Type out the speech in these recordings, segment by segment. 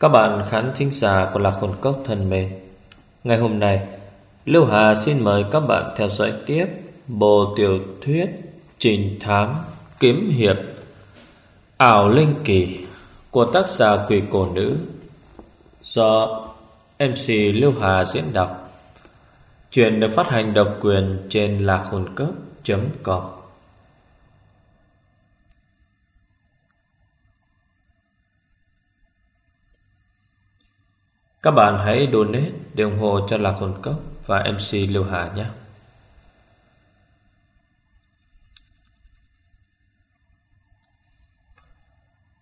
Các bạn khán thính giả của Lạc Hồn Cốc thân mến, Ngày hôm nay, Lưu Hà xin mời các bạn theo dõi tiếp Bộ tiểu thuyết Trình thám Kiếm hiệp, Ảo Linh Kỳ Của tác giả Quỷ Cổ Nữ Do MC Lưu Hà diễn đọc. Chuyện được phát hành độc quyền trên lạc hồn cốc.com Các bạn hãy donate để ủng hộ cho Lạc Hồn Cốc và MC Lưu Hà nhé.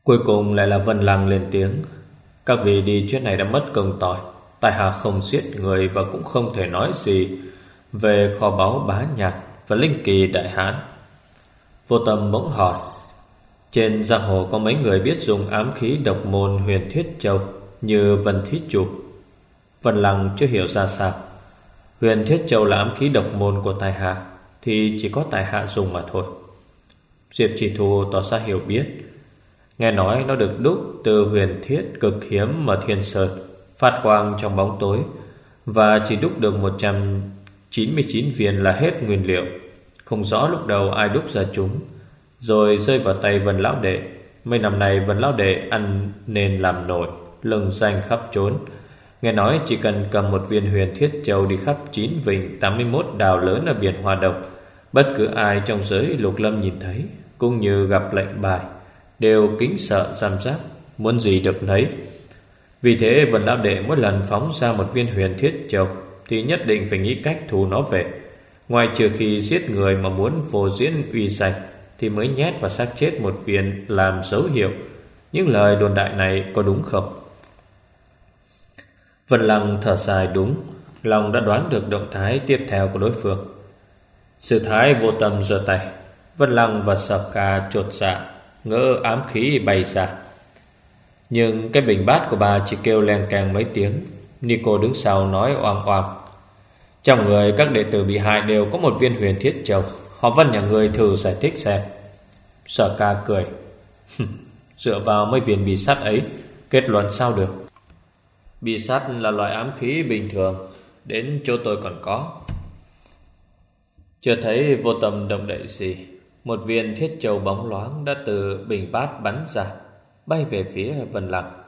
Cuối cùng lại là Vân Lăng lên tiếng. Các vị đi chuyến này đã mất công tỏi Tài hạ không giết người và cũng không thể nói gì Về kho báu bá nhạc và linh kỳ đại hán. Vô tâm bỗng hỏi, Trên giang hồ có mấy người biết dùng ám khí độc môn huyền thiết châu? Như Vân Thí Chủ Vân Lăng chưa hiểu ra sao. Huyền Thiết Châu là ám khí độc môn của tài hạ, Thì chỉ có tài hạ dùng mà thôi. Diệp chỉ thu tỏ ra hiểu biết. Nghe nói nó được đúc từ huyền thiết cực hiếm mà thiên sơn, Phát quang trong bóng tối, Và chỉ đúc được 199 viên là hết nguyên liệu. Không rõ lúc đầu ai đúc ra chúng. Rồi rơi vào tay Vân Lão Đệ, Mấy năm nay Vân Lão Đệ ăn nên làm nổi Lừng danh khắp trốn. Nghe nói chỉ cần cầm một viên huyền thiết châu đi khắp chín vịnh 81 đảo lớn ở biển Hoa Độc, Bất cứ ai trong giới lục lâm nhìn thấy, Cũng như gặp lệnh bài, Đều kính sợ giam giáp, Muốn gì được nấy. Vì thế, Vân Đạo Đệ mỗi lần phóng ra một viên huyền thiết châu, Thì nhất định phải nghĩ cách thu nó về. Ngoài trừ khi giết người mà muốn phô diễn uy sạch Thì mới nhét vào xác chết một viên làm dấu hiệu. Những lời đồn đại này có đúng không? Vân Lăng thở dài đúng, Lòng đã đoán được động thái tiếp theo của đối phương. Sự thái vô tâm giơ tay, Vân Lăng và Sập Ca trột dạ Ngỡ ám khí bay ra. Nhưng cái bình bát của bà chỉ kêu len càng mấy tiếng, Nico đứng sau nói oang oang. Trong người các đệ tử bị hại đều có một viên huyền thiết châu Họ vân nhà người thử giải thích xem. Sở ca cười. Dựa vào mấy viên bị sắt ấy, Kết luận sao được? Bi sắt là loại ám khí bình thường, Đến chỗ tôi còn có. Chưa thấy vô tâm động đậy gì, Một viên thiết châu bóng loáng Đã từ bình bát bắn ra, Bay về phía Vân Lăng.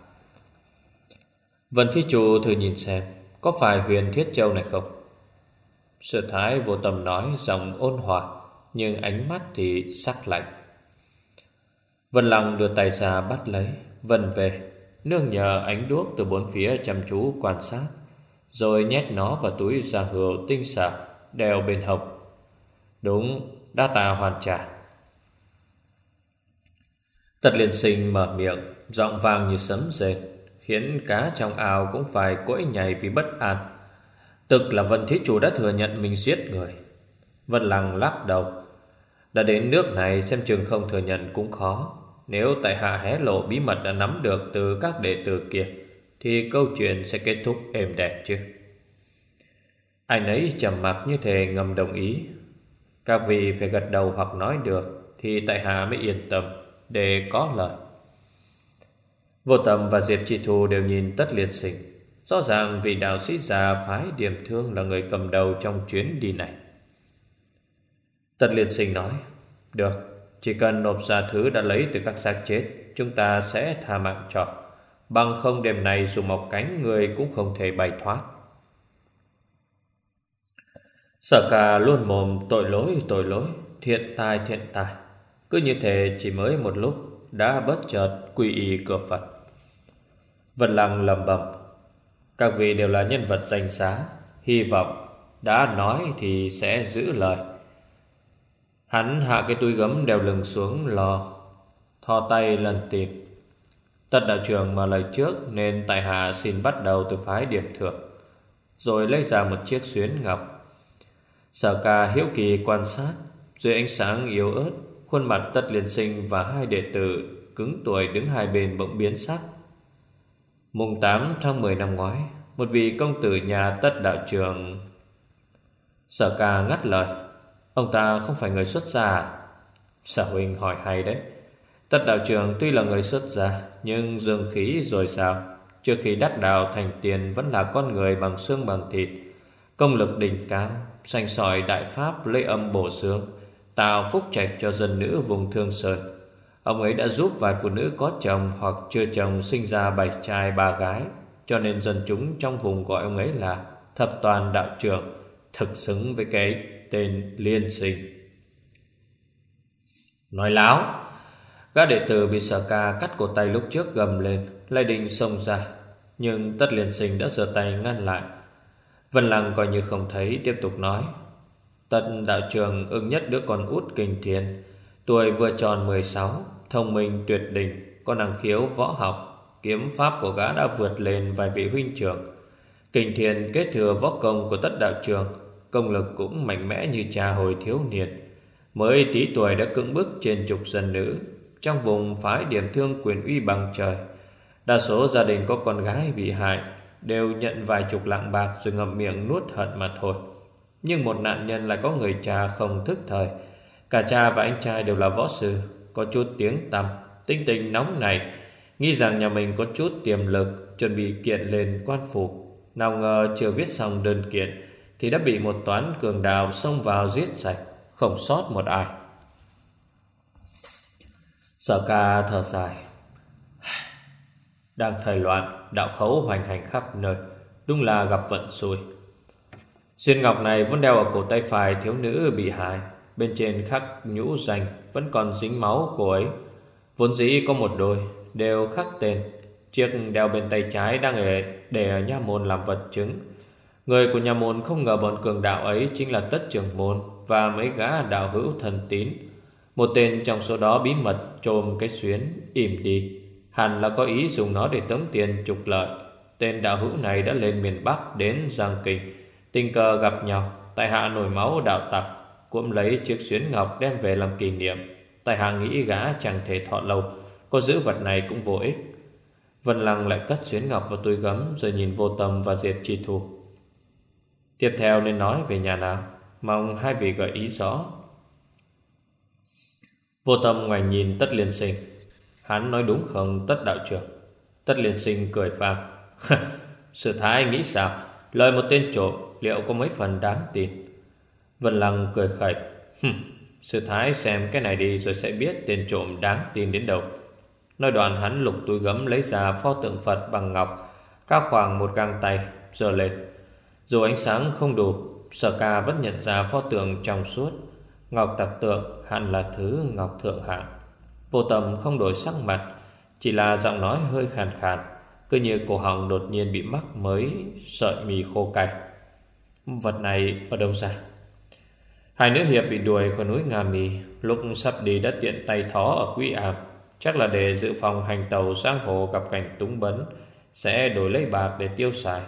Vân Thí Chủ thử nhìn xem, Có phải huyền thiết châu này không? Sự thái vô tâm nói Giọng ôn hòa, Nhưng ánh mắt thì sắc lạnh. Vân Lăng đưa tay ra bắt lấy, Vân về. Nương nhờ ánh đuốc từ bốn phía chăm chú quan sát Rồi nhét nó vào túi ra hươu tinh xảo Đeo bên hông. Đúng, đã ta hoàn trả. Tật liền sinh mở miệng Giọng vàng như sấm rền Khiến cá trong ao cũng phải cỗi nhảy vì bất an. Tức là Vân Thí Chủ đã thừa nhận mình giết người. Vân Lăng lắc đầu Đã đến nước này xem chừng không thừa nhận cũng khó nếu tại hạ hé lộ bí mật đã nắm được từ các đệ tử kia, Thì câu chuyện sẽ kết thúc êm đẹp chứ. Anh ấy trầm mặt như thế ngầm đồng ý. Các vị phải gật đầu hoặc nói được Thì tại hạ mới yên tâm để có lời. Vô tâm và Diệp Chi Thu đều nhìn tất liệt sinh Rõ ràng vị đạo sĩ già phái điểm thương là người cầm đầu trong chuyến đi này. Tất liệt sinh nói, Được chỉ cần nộp ra thứ đã lấy từ các xác chết, Chúng ta sẽ tha mạng cho. Bằng không, đêm này dù một cánh, người cũng không thể bay thoát. Sở ca luôn mồm, tội lỗi tội lỗi, Thiện tai, thiện tài Cứ như thế, chỉ mới một lúc, Đã bất chợt quy y cửa Phật. Vân Lăng lầm bầm Các vị đều là nhân vật danh giá Hy vọng đã nói thì sẽ giữ lời. Hắn hạ cái túi gấm đeo lưng xuống lò Thò tay lần tiệp Tất đạo trưởng mà lời trước, Nên tại hạ xin bắt đầu từ phái điểm thượng, Rồi lấy ra một chiếc xuyến ngọc. Sở ca hiếu kỳ quan sát, Dưới ánh sáng yếu ớt, Khuôn mặt tất liền sinh và hai đệ tử Cứng tuổi đứng hai bên bỗng biến sắc. Mùng 8 tháng 10 năm ngoái, Một vị công tử nhà tất đạo trường, Sở ca ngắt lời. Ông ta không phải người xuất gia. Sở huynh hỏi hay đấy. Tất đạo trưởng tuy là người xuất gia, Nhưng dương khí rồi sao? Trước khi đắc đạo thành tiền Vẫn là con người bằng xương bằng thịt. Công lực đỉnh cao, Sanh sỏi đại pháp lấy âm bổ xương Tạo phúc trạch cho dân nữ vùng Thương Sơn. Ông ấy đã giúp vài phụ nữ có chồng Hoặc chưa chồng sinh ra bảy trai ba gái, Cho nên dân chúng trong vùng gọi ông ấy là Thập toàn đạo trưởng, Thực xứng với cái tên liên sinh. Nói láo gã đệ tử bị sở ca cắt cổ tay lúc trước gầm lên lại định xông ra, Nhưng tất liên sinh đã giơ tay ngăn lại. Vân Lăng coi như không thấy, Tiếp tục nói Tất đạo trường ưng nhất đứa con út kinh thiên, Tuổi vừa tròn 16 Thông minh tuyệt đỉnh, Có năng khiếu võ học, Kiếm pháp của gã đã vượt lên vài vị huynh trưởng. Kinh thiên kế thừa võ công của tất đạo trường Công lực cũng mạnh mẽ như cha hồi thiếu niên. Mới tí tuổi đã cưỡng bức trên chục dân nữ, Trong vùng phái điểm thương quyền uy bằng trời. Đa số gia đình có con gái bị hại, Đều nhận vài chục lạng bạc rồi ngậm miệng nuốt hận mà thôi. Nhưng một nạn nhân lại có người cha không thức thời. Cả cha và anh trai đều là võ sư, Có chút tiếng tăm Tinh tình nóng này Nghĩ rằng nhà mình có chút tiềm lực, Chuẩn bị kiện lên quan phủ. Nào ngờ chưa viết xong đơn kiện thì đã bị một toán cường đào xông vào giết sạch, Không sót một ai. Sở ca thở dài. Đang thời loạn, Đạo khấu hoành hành khắp nơi, Đúng là gặp vận xui. Xuyên ngọc này vẫn đeo ở cổ tay phải thiếu nữ bị hại, Bên trên khắc nhũ danh Vẫn còn dính máu của ấy. Vốn dĩ có một đôi, Đều khắc tên, Chiếc đeo bên tay trái đang ở, để ở nhà môn làm vật chứng. Người của nhà môn không ngờ bọn cường đạo ấy Chính là tất trưởng môn Và mấy gã đạo hữu thần tín. Một tên trong số đó bí mật trồm cái xuyến, im đi. Hẳn là có ý dùng nó để tống tiền, trục lợi. Tên đạo hữu này đã lên miền Bắc đến Giang Kinh Tình cờ gặp nhau, Tại hạ nổi máu đạo tặc Cũng lấy chiếc xuyến ngọc đem về làm kỷ niệm. Tại hạ nghĩ gã chẳng thể thọ lâu, Có giữ vật này cũng vô ích. Vân Lăng lại cất xuyến ngọc vào túi gấm Rồi nhìn vô tâm và diệt chi thu. Tiếp theo nên nói về nhà nào Mong hai vị gợi ý rõ. Vô tâm ngoài nhìn tất liên sinh. Hắn nói đúng không, tất đạo trưởng? Tất liên sinh cười phàm Sự thái nghĩ sao? Lời một tên trộm, liệu có mấy phần đáng tin? Vân Lăng cười khẩy. Sự thái xem cái này đi rồi sẽ biết tên trộm đáng tin đến đâu. Nói đoạn hắn lục túi gấm lấy ra pho tượng Phật bằng ngọc, Cao khoảng một găng tay Giờ lên. Dù ánh sáng không đủ, Sở ca vẫn nhận ra pho tượng trong suốt. Ngọc tạc tượng hẳn là thứ ngọc thượng hạng. Vô tâm không đổi sắc mặt, Chỉ là giọng nói hơi khàn khàn, Cứ như cổ họng đột nhiên bị mắc mới Sợi mì khô cay. Vật này ở đâu ra? Hai nữ hiệp bị đuổi khỏi núi Nga Mì, Lúc sắp đi đã tiện tay thó ở quỹ ảm Chắc là để dự phòng hành tàu sang hồ gặp cảnh túng bấn, Sẽ đổi lấy bạc để tiêu xài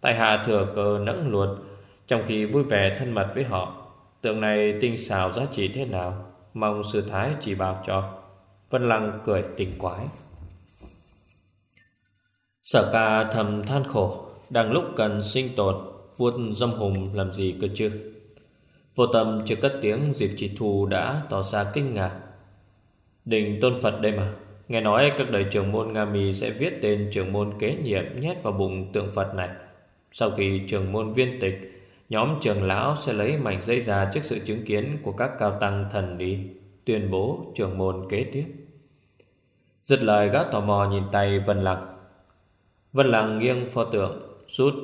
tại hạ thừa cơ nẫng luột, Trong khi vui vẻ thân mật với họ, Tượng này tinh xào giá trị thế nào, Mong sư thái chỉ bảo cho. Vân Lăng cười tình quái. Sở ca thầm than khổ, Đang lúc cần sinh tồn, Vuốt dâm hùng làm gì cơ chứ? Vô tâm chưa cất tiếng, Diệp chỉ thù đã tỏ ra kinh ngạc. Đình tôn Phật đây mà, Nghe nói các đời trưởng môn Nga Mì Sẽ viết tên trưởng môn kế nhiệm Nhét vào bụng tượng Phật này. Sau khi trưởng môn viên tịch, Nhóm trưởng lão sẽ lấy mảnh dây ra Trước sự chứng kiến của các cao tăng thần đi Tuyên bố trưởng môn kế tiếp. Giật lời, gã tò mò nhìn tay Vân Lạc Vân Lạc nghiêng pho tượng, Rút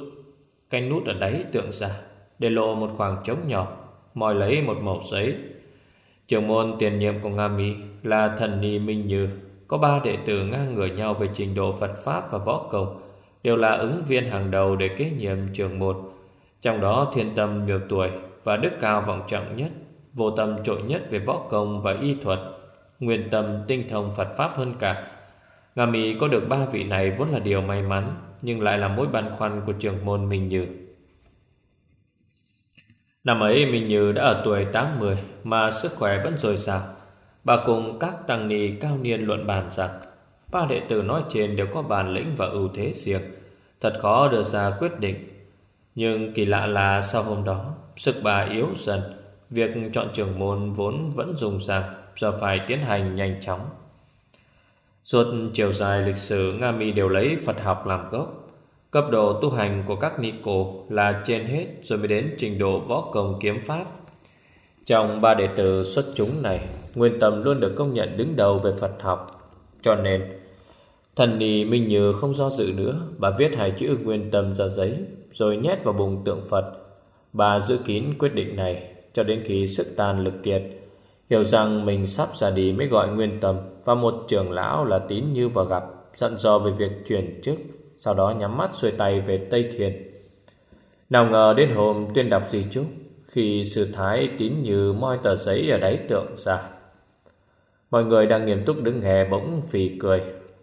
cái nút ở đáy tượng ra, Để lộ một khoảng trống nhỏ Mòi lấy một mẩu giấy. Trưởng môn tiền nhiệm của Nga Mỹ Là thần ni Minh Như Có ba đệ tử ngang ngửa nhau về trình độ Phật Pháp và võ công Đều là ứng viên hàng đầu để kế nhiệm trường một. Trong đó thiên tâm nhiều tuổi Và đức cao vọng trọng nhất, Vô tâm trội nhất về võ công và y thuật, Nguyên tâm tinh thông Phật Pháp hơn cả. Nga Mi có được ba vị này vốn là điều may mắn, Nhưng lại là mối băn khoăn của trường môn Minh Như Năm ấy, Minh Như đã ở tuổi 80 Mà sức khỏe vẫn dồi dào. Bà cùng các tăng ni cao niên luận bàn rằng Ba đệ tử nói trên đều có bản lĩnh và ưu thế riêng. Thật khó đưa ra quyết định. Nhưng kỳ lạ là sau hôm đó, Sức bà yếu dần. Việc chọn trường môn vốn vẫn dùng rằng Giờ phải tiến hành nhanh chóng. Suốt chiều dài lịch sử, Nga Mi đều lấy Phật học làm gốc. Cấp độ tu hành của các ni cô là trên hết, rồi mới đến trình độ võ công kiếm pháp. Trong ba đệ tử xuất chúng này, Nguyên Tâm luôn được công nhận đứng đầu về Phật học. Cho nên Thần nì Minh Như không do dự nữa, Bà viết hai chữ Nguyên Tâm ra giấy, Rồi nhét vào bụng tượng Phật. Bà giữ kín quyết định này, Cho đến khi sức tàn lực kiệt. Hiểu rằng mình sắp ra đi mới gọi Nguyên Tâm, Và một trưởng lão là tín như vào gặp, Dặn dò về việc chuyển chức, Sau đó nhắm mắt xuôi tay về Tây Thiền Nào ngờ đến hôm tuyên đọc di chúc, Khi sư thái tín như moi tờ giấy ở đáy tượng ra. Mọi người đang nghiêm túc đứng hè bỗng phì cười.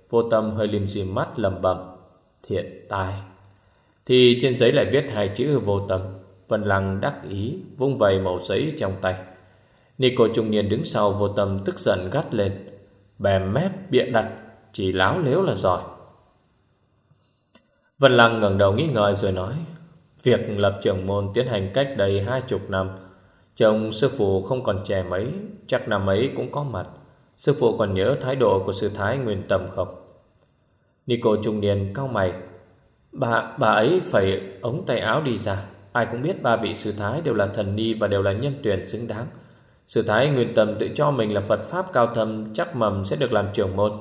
Vô tâm hơi lim dim mắt lầm bầm Thiện tai Thì trên giấy lại viết hai chữ vô tâm, Vân Lăng đắc ý Vung vầy màu giấy trong tay. Nico trung niên đứng sau vô tâm tức giận gắt lên Bèm mép bịa đặt, Chỉ láo lếu là giỏi. Vân Lăng ngẩng đầu nghĩ ngợi rồi nói, Việc lập trưởng môn tiến hành cách đây hai chục năm, Chồng sư phụ không còn trẻ mấy, Chắc năm ấy cũng có mặt. Sư phụ còn nhớ thái độ của sư thái nguyên tâm không? Nico trung niên cao mày. Bà, bà ấy phải ống tay áo đi ra. Ai cũng biết ba vị sư thái đều là thần ni Và đều là nhân tuyển xứng đáng. Sư thái nguyên tâm tự cho mình là Phật Pháp cao thâm Chắc mầm sẽ được làm trưởng môn.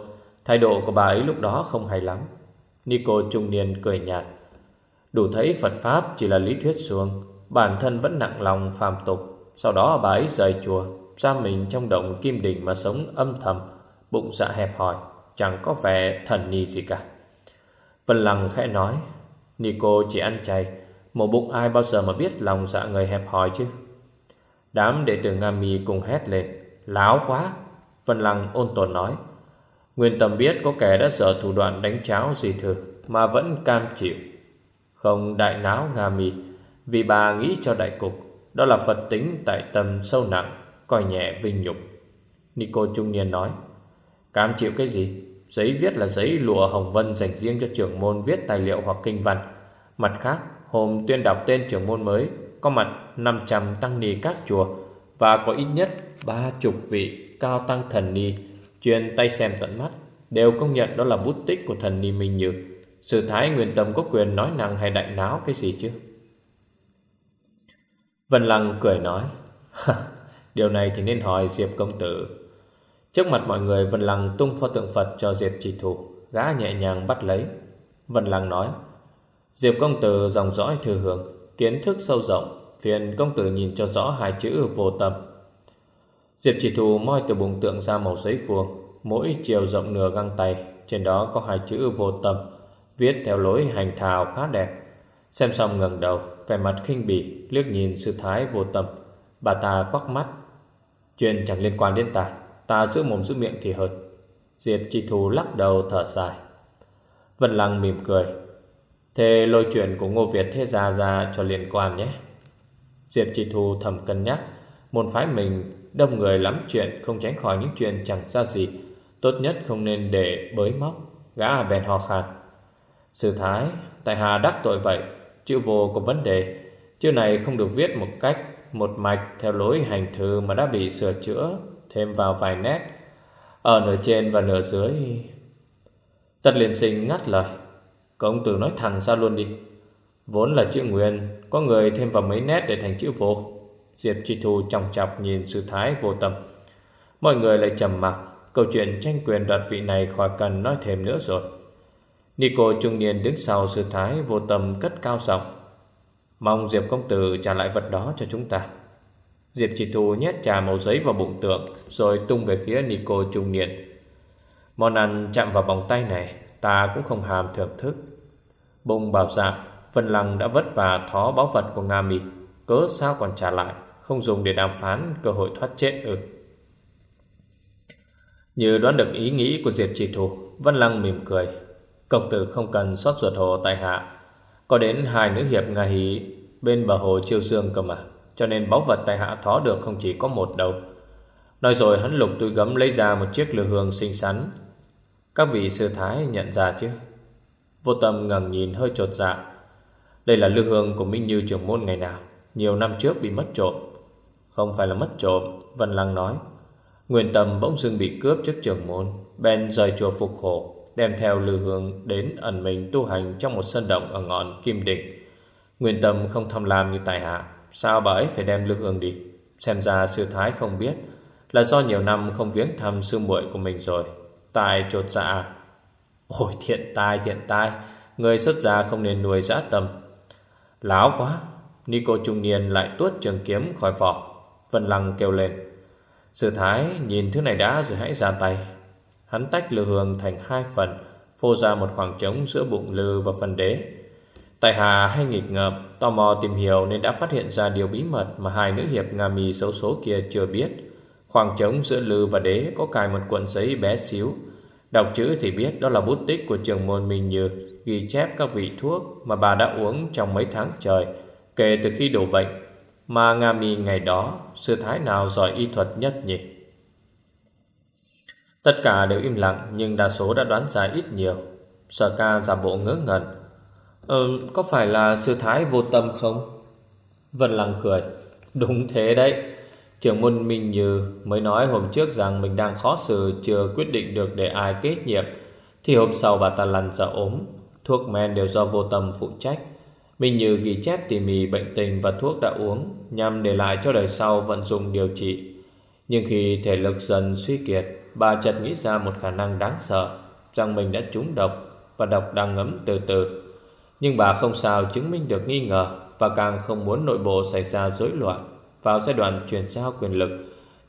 Thái độ của bà ấy lúc đó không hay lắm. Nico trung niên cười nhạt. Đủ thấy Phật Pháp chỉ là lý thuyết xuông Bản thân vẫn nặng lòng phàm tục. Sau đó bà ấy rời chùa Ra mình trong động kim đỉnh mà sống âm thầm Bụng dạ hẹp hòi. Chẳng có vẻ thần ni gì cả. Vân Lăng khẽ nói, Nico chỉ ăn chay, Một bụng ai bao giờ mà biết lòng dạ người hẹp hòi chứ? Đám đệ tử Nga Mi cùng hét lên, Láo quá! Vân Lăng ôn tồn nói, Nguyên tâm biết có kẻ đã sợ thủ đoạn đánh cháo gì thừa Mà vẫn cam chịu. Không, đại náo Nga Mi, Vì bà nghĩ cho đại cục, Đó là Phật tính tại tâm sâu nặng, Coi nhẹ vinh nhục. Nico trung niên nói, Cam chịu cái gì? Giấy viết là giấy lụa hồng vân dành riêng cho trưởng môn viết tài liệu hoặc kinh văn. Mặt khác, Hôm tuyên đọc tên trưởng môn mới, Có mặt 500 tăng ni các chùa Và có ít nhất ba chục vị cao tăng thần ni Chuyên tay xem tận mắt, Đều công nhận đó là bút tích của thần ni Minh Như Sự thái nguyên tâm có quyền nói năng hay đại náo cái gì chứ? Vân Lăng cười nói Điều này thì nên hỏi Diệp công tử. Trước mặt mọi người, Vân Lăng tung pho tượng Phật cho Diệp Chỉ thủ, Gã nhẹ nhàng bắt lấy. Vân Lăng nói, Diệp công tử dòng dõi thừa hưởng, Kiến thức sâu rộng, Phiền công tử nhìn cho rõ hai chữ vô tâm. Diệp chỉ thù moi từ bụng tượng ra màu giấy vuông, Mỗi chiều rộng nửa găng tay, Trên đó có hai chữ vô tâm, Viết theo lối hành thảo khá đẹp. Xem xong ngẩng đầu, Vẻ mặt khinh bỉ, liếc nhìn sư thái vô tâm. Bà ta quắc mắt, Chuyện chẳng liên quan đến ta. Ta giữ mồm giữ miệng thì hơn. Diệp chi thu lắc đầu thở dài. Vân Lăng mỉm cười. Thế lôi chuyện của Ngô Việt thế Gia ra cho liên quan nhé. Diệp chi thu thầm cân nhắc. Môn phái mình đông người lắm chuyện, Không tránh khỏi những chuyện chẳng ra gì. Tốt nhất không nên để bới móc, Gã à bèn ho khan. Sư Thái, Tại Hà đắc tội vậy, Chữ vô có vấn đề. Chữ này không được viết một cách Một mạch theo lối hành thư Mà đã bị sửa chữa. Thêm vào vài nét. Ở nửa trên và nửa dưới, Tất liền sinh ngắt lời. Công tử nói thẳng ra luôn đi. Vốn là chữ nguyên, Có người thêm vào mấy nét để thành chữ vô. Diệp Chi Thu trọng chọc nhìn sự thái vô tâm. Mọi người lại trầm mặc, Câu chuyện tranh quyền đoạt vị này khỏi cần nói thêm nữa rồi. Nico trung niên đứng sau sư thái vô tâm cất cao giọng. Mong Diệp công tử trả lại vật đó cho chúng ta. Diệp chỉ thu nhét trà màu giấy vào bụng tượng Rồi tung về phía Nico trung niên. Món ăn chạm vào vòng tay này Ta cũng không hàm thưởng thức. Bùng bảo dạ Vân Lăng đã vất vả thó báu vật của Nga Mi. Cớ sao còn trả lại Không dùng để đàm phán cơ hội thoát chết ư? Như đoán được ý nghĩ của Diệp chỉ Thù, Vân Lăng mỉm cười. Công tử không cần xót ruột hồ tại hạ. Có đến hai nữ hiệp Nga Hí Bên bờ hồ chiêu sương cơ mà. Cho nên báu vật tại hạ thó được không chỉ có một đầu. Nói rồi hắn lục túi gấm lấy ra một chiếc lư hương xinh xắn. Các vị sư thái nhận ra chứ? Vô tâm ngẩng nhìn hơi trột dạ. Đây là lư hương của Minh Như trưởng môn ngày nào? Nhiều năm trước bị mất trộm. Không phải là mất trộm, Vân Lăng nói. Nguyên Tâm bỗng dưng bị cướp trước trường môn Ben rời chùa phục khổ, Đem theo lư hương đến ẩn mình tu hành Trong một sân động ở ngọn Kim Đỉnh. Nguyên Tâm không tham lam như tài hạ. Sao bà ấy phải đem lư hương đi? Xem ra sư thái không biết Là do nhiều năm không viếng thăm sư muội của mình rồi. Tài trột dạ. Ôi, thiện tai thiện tai. Người xuất gia không nên nuôi dã tâm. Láo quá. Nico trung niên lại tuốt trường kiếm khỏi vỏ, Vân Lăng kêu lên. Sư Thái, nhìn thứ này đã rồi hãy ra tay. Hắn tách lư hương thành hai phần, Phô ra một khoảng trống giữa bụng lư và phần đế. Tài Hà hay nghịch ngợp Tò mò tìm hiểu nên đã phát hiện ra điều bí mật Mà hai nữ hiệp Nga mì xấu số kia chưa biết. Khoảng trống giữa lư và đế Có cài một cuộn giấy bé xíu. Đọc chữ thì biết đó là bút tích của trường môn Minh Như Ghi chép các vị thuốc Mà bà đã uống trong mấy tháng trời, Kể từ khi đổ bệnh. Mà Nga mì ngày đó Sư thái nào giỏi y thuật nhất nhỉ? Tất cả đều im lặng, Nhưng đa số đã đoán ra ít nhiều. Sở ca giả bộ ngớ ngẩn Ờ, có phải là sư thái vô tâm không? Vân Lăng cười. Đúng thế đấy. Trưởng môn Minh Như mới nói hôm trước rằng mình đang khó xử chưa quyết định được để ai kết nghiệp Thì hôm sau bà ta lăn ra ốm. Thuốc men đều do vô tâm phụ trách. Minh Như ghi chép tỉ mỉ bệnh tình và thuốc đã uống Nhằm để lại cho đời sau vận dụng điều trị. Nhưng khi thể lực dần suy kiệt Bà chợt nghĩ ra một khả năng đáng sợ Rằng mình đã trúng độc Và độc đang ngấm từ từ. Nhưng bà không sao chứng minh được nghi ngờ Và càng không muốn nội bộ xảy ra rối loạn Vào giai đoạn chuyển giao quyền lực.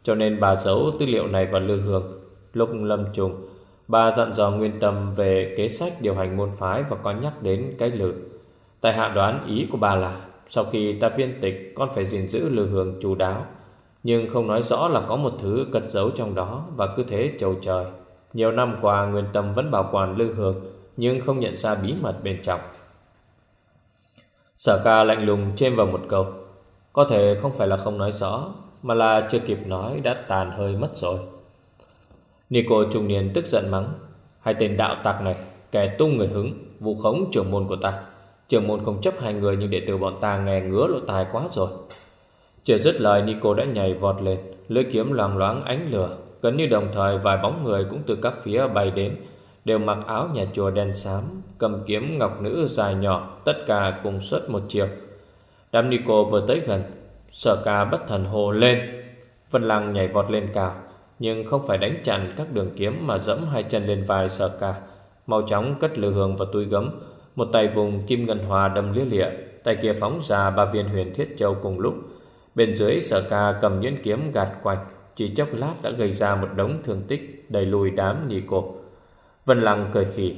Cho nên bà giấu tư liệu này vào lưu hương. Lúc lâm trùng, Bà dặn dò nguyên tâm về kế sách điều hành môn phái Và có nhắc đến cái lử Tại hạ đoán ý của bà là, Sau khi ta viên tịch, Con phải gìn giữ lưu hương chú đáo. Nhưng không nói rõ là có một thứ cất giấu trong đó Và cứ thế trầu trời. Nhiều năm qua, Nguyên Tâm vẫn bảo quản lưu hương, Nhưng không nhận ra bí mật bên trong. Sở ca lạnh lùng chêm vào một câu. Có thể không phải là không nói rõ, Mà là chưa kịp nói đã tàn hơi mất rồi. Nico trung niên tức giận mắng, Hai tên đạo tặc này, Kẻ tung người hứng, Vụ khống trưởng môn của ta. Trưởng môn không chấp hai người Nhưng đệ tử bọn ta nghe ngứa lỗ tai quá rồi. Chưa dứt lời, Nico đã nhảy vọt lên, Lưỡi kiếm loang loáng ánh lửa, Gần như đồng thời vài bóng người cũng từ các phía bay đến Đều mặc áo nhà chùa đen xám, Cầm kiếm ngọc nữ dài nhỏ, Tất cả cùng xuất một chiều. Đám Nico vừa tới gần, Sở ca bất thần hồ lên. Vân Lăng nhảy vọt lên cao, Nhưng không phải đánh chặn các đường kiếm Mà dẫm hai chân lên vai sở ca. Mau chóng cất lư hương vào túi gấm, một tay vùng kim ngân hòa đâm lia lịa, Tay kia phóng ra ba viên huyền thiết châu cùng lúc. Bên dưới sở ca cầm nhuyễn kiếm gạt quanh Chỉ chốc lát đã gây ra một đống thương tích, Đẩy lùi đám nhị cổ Vân Lăng cười khỉ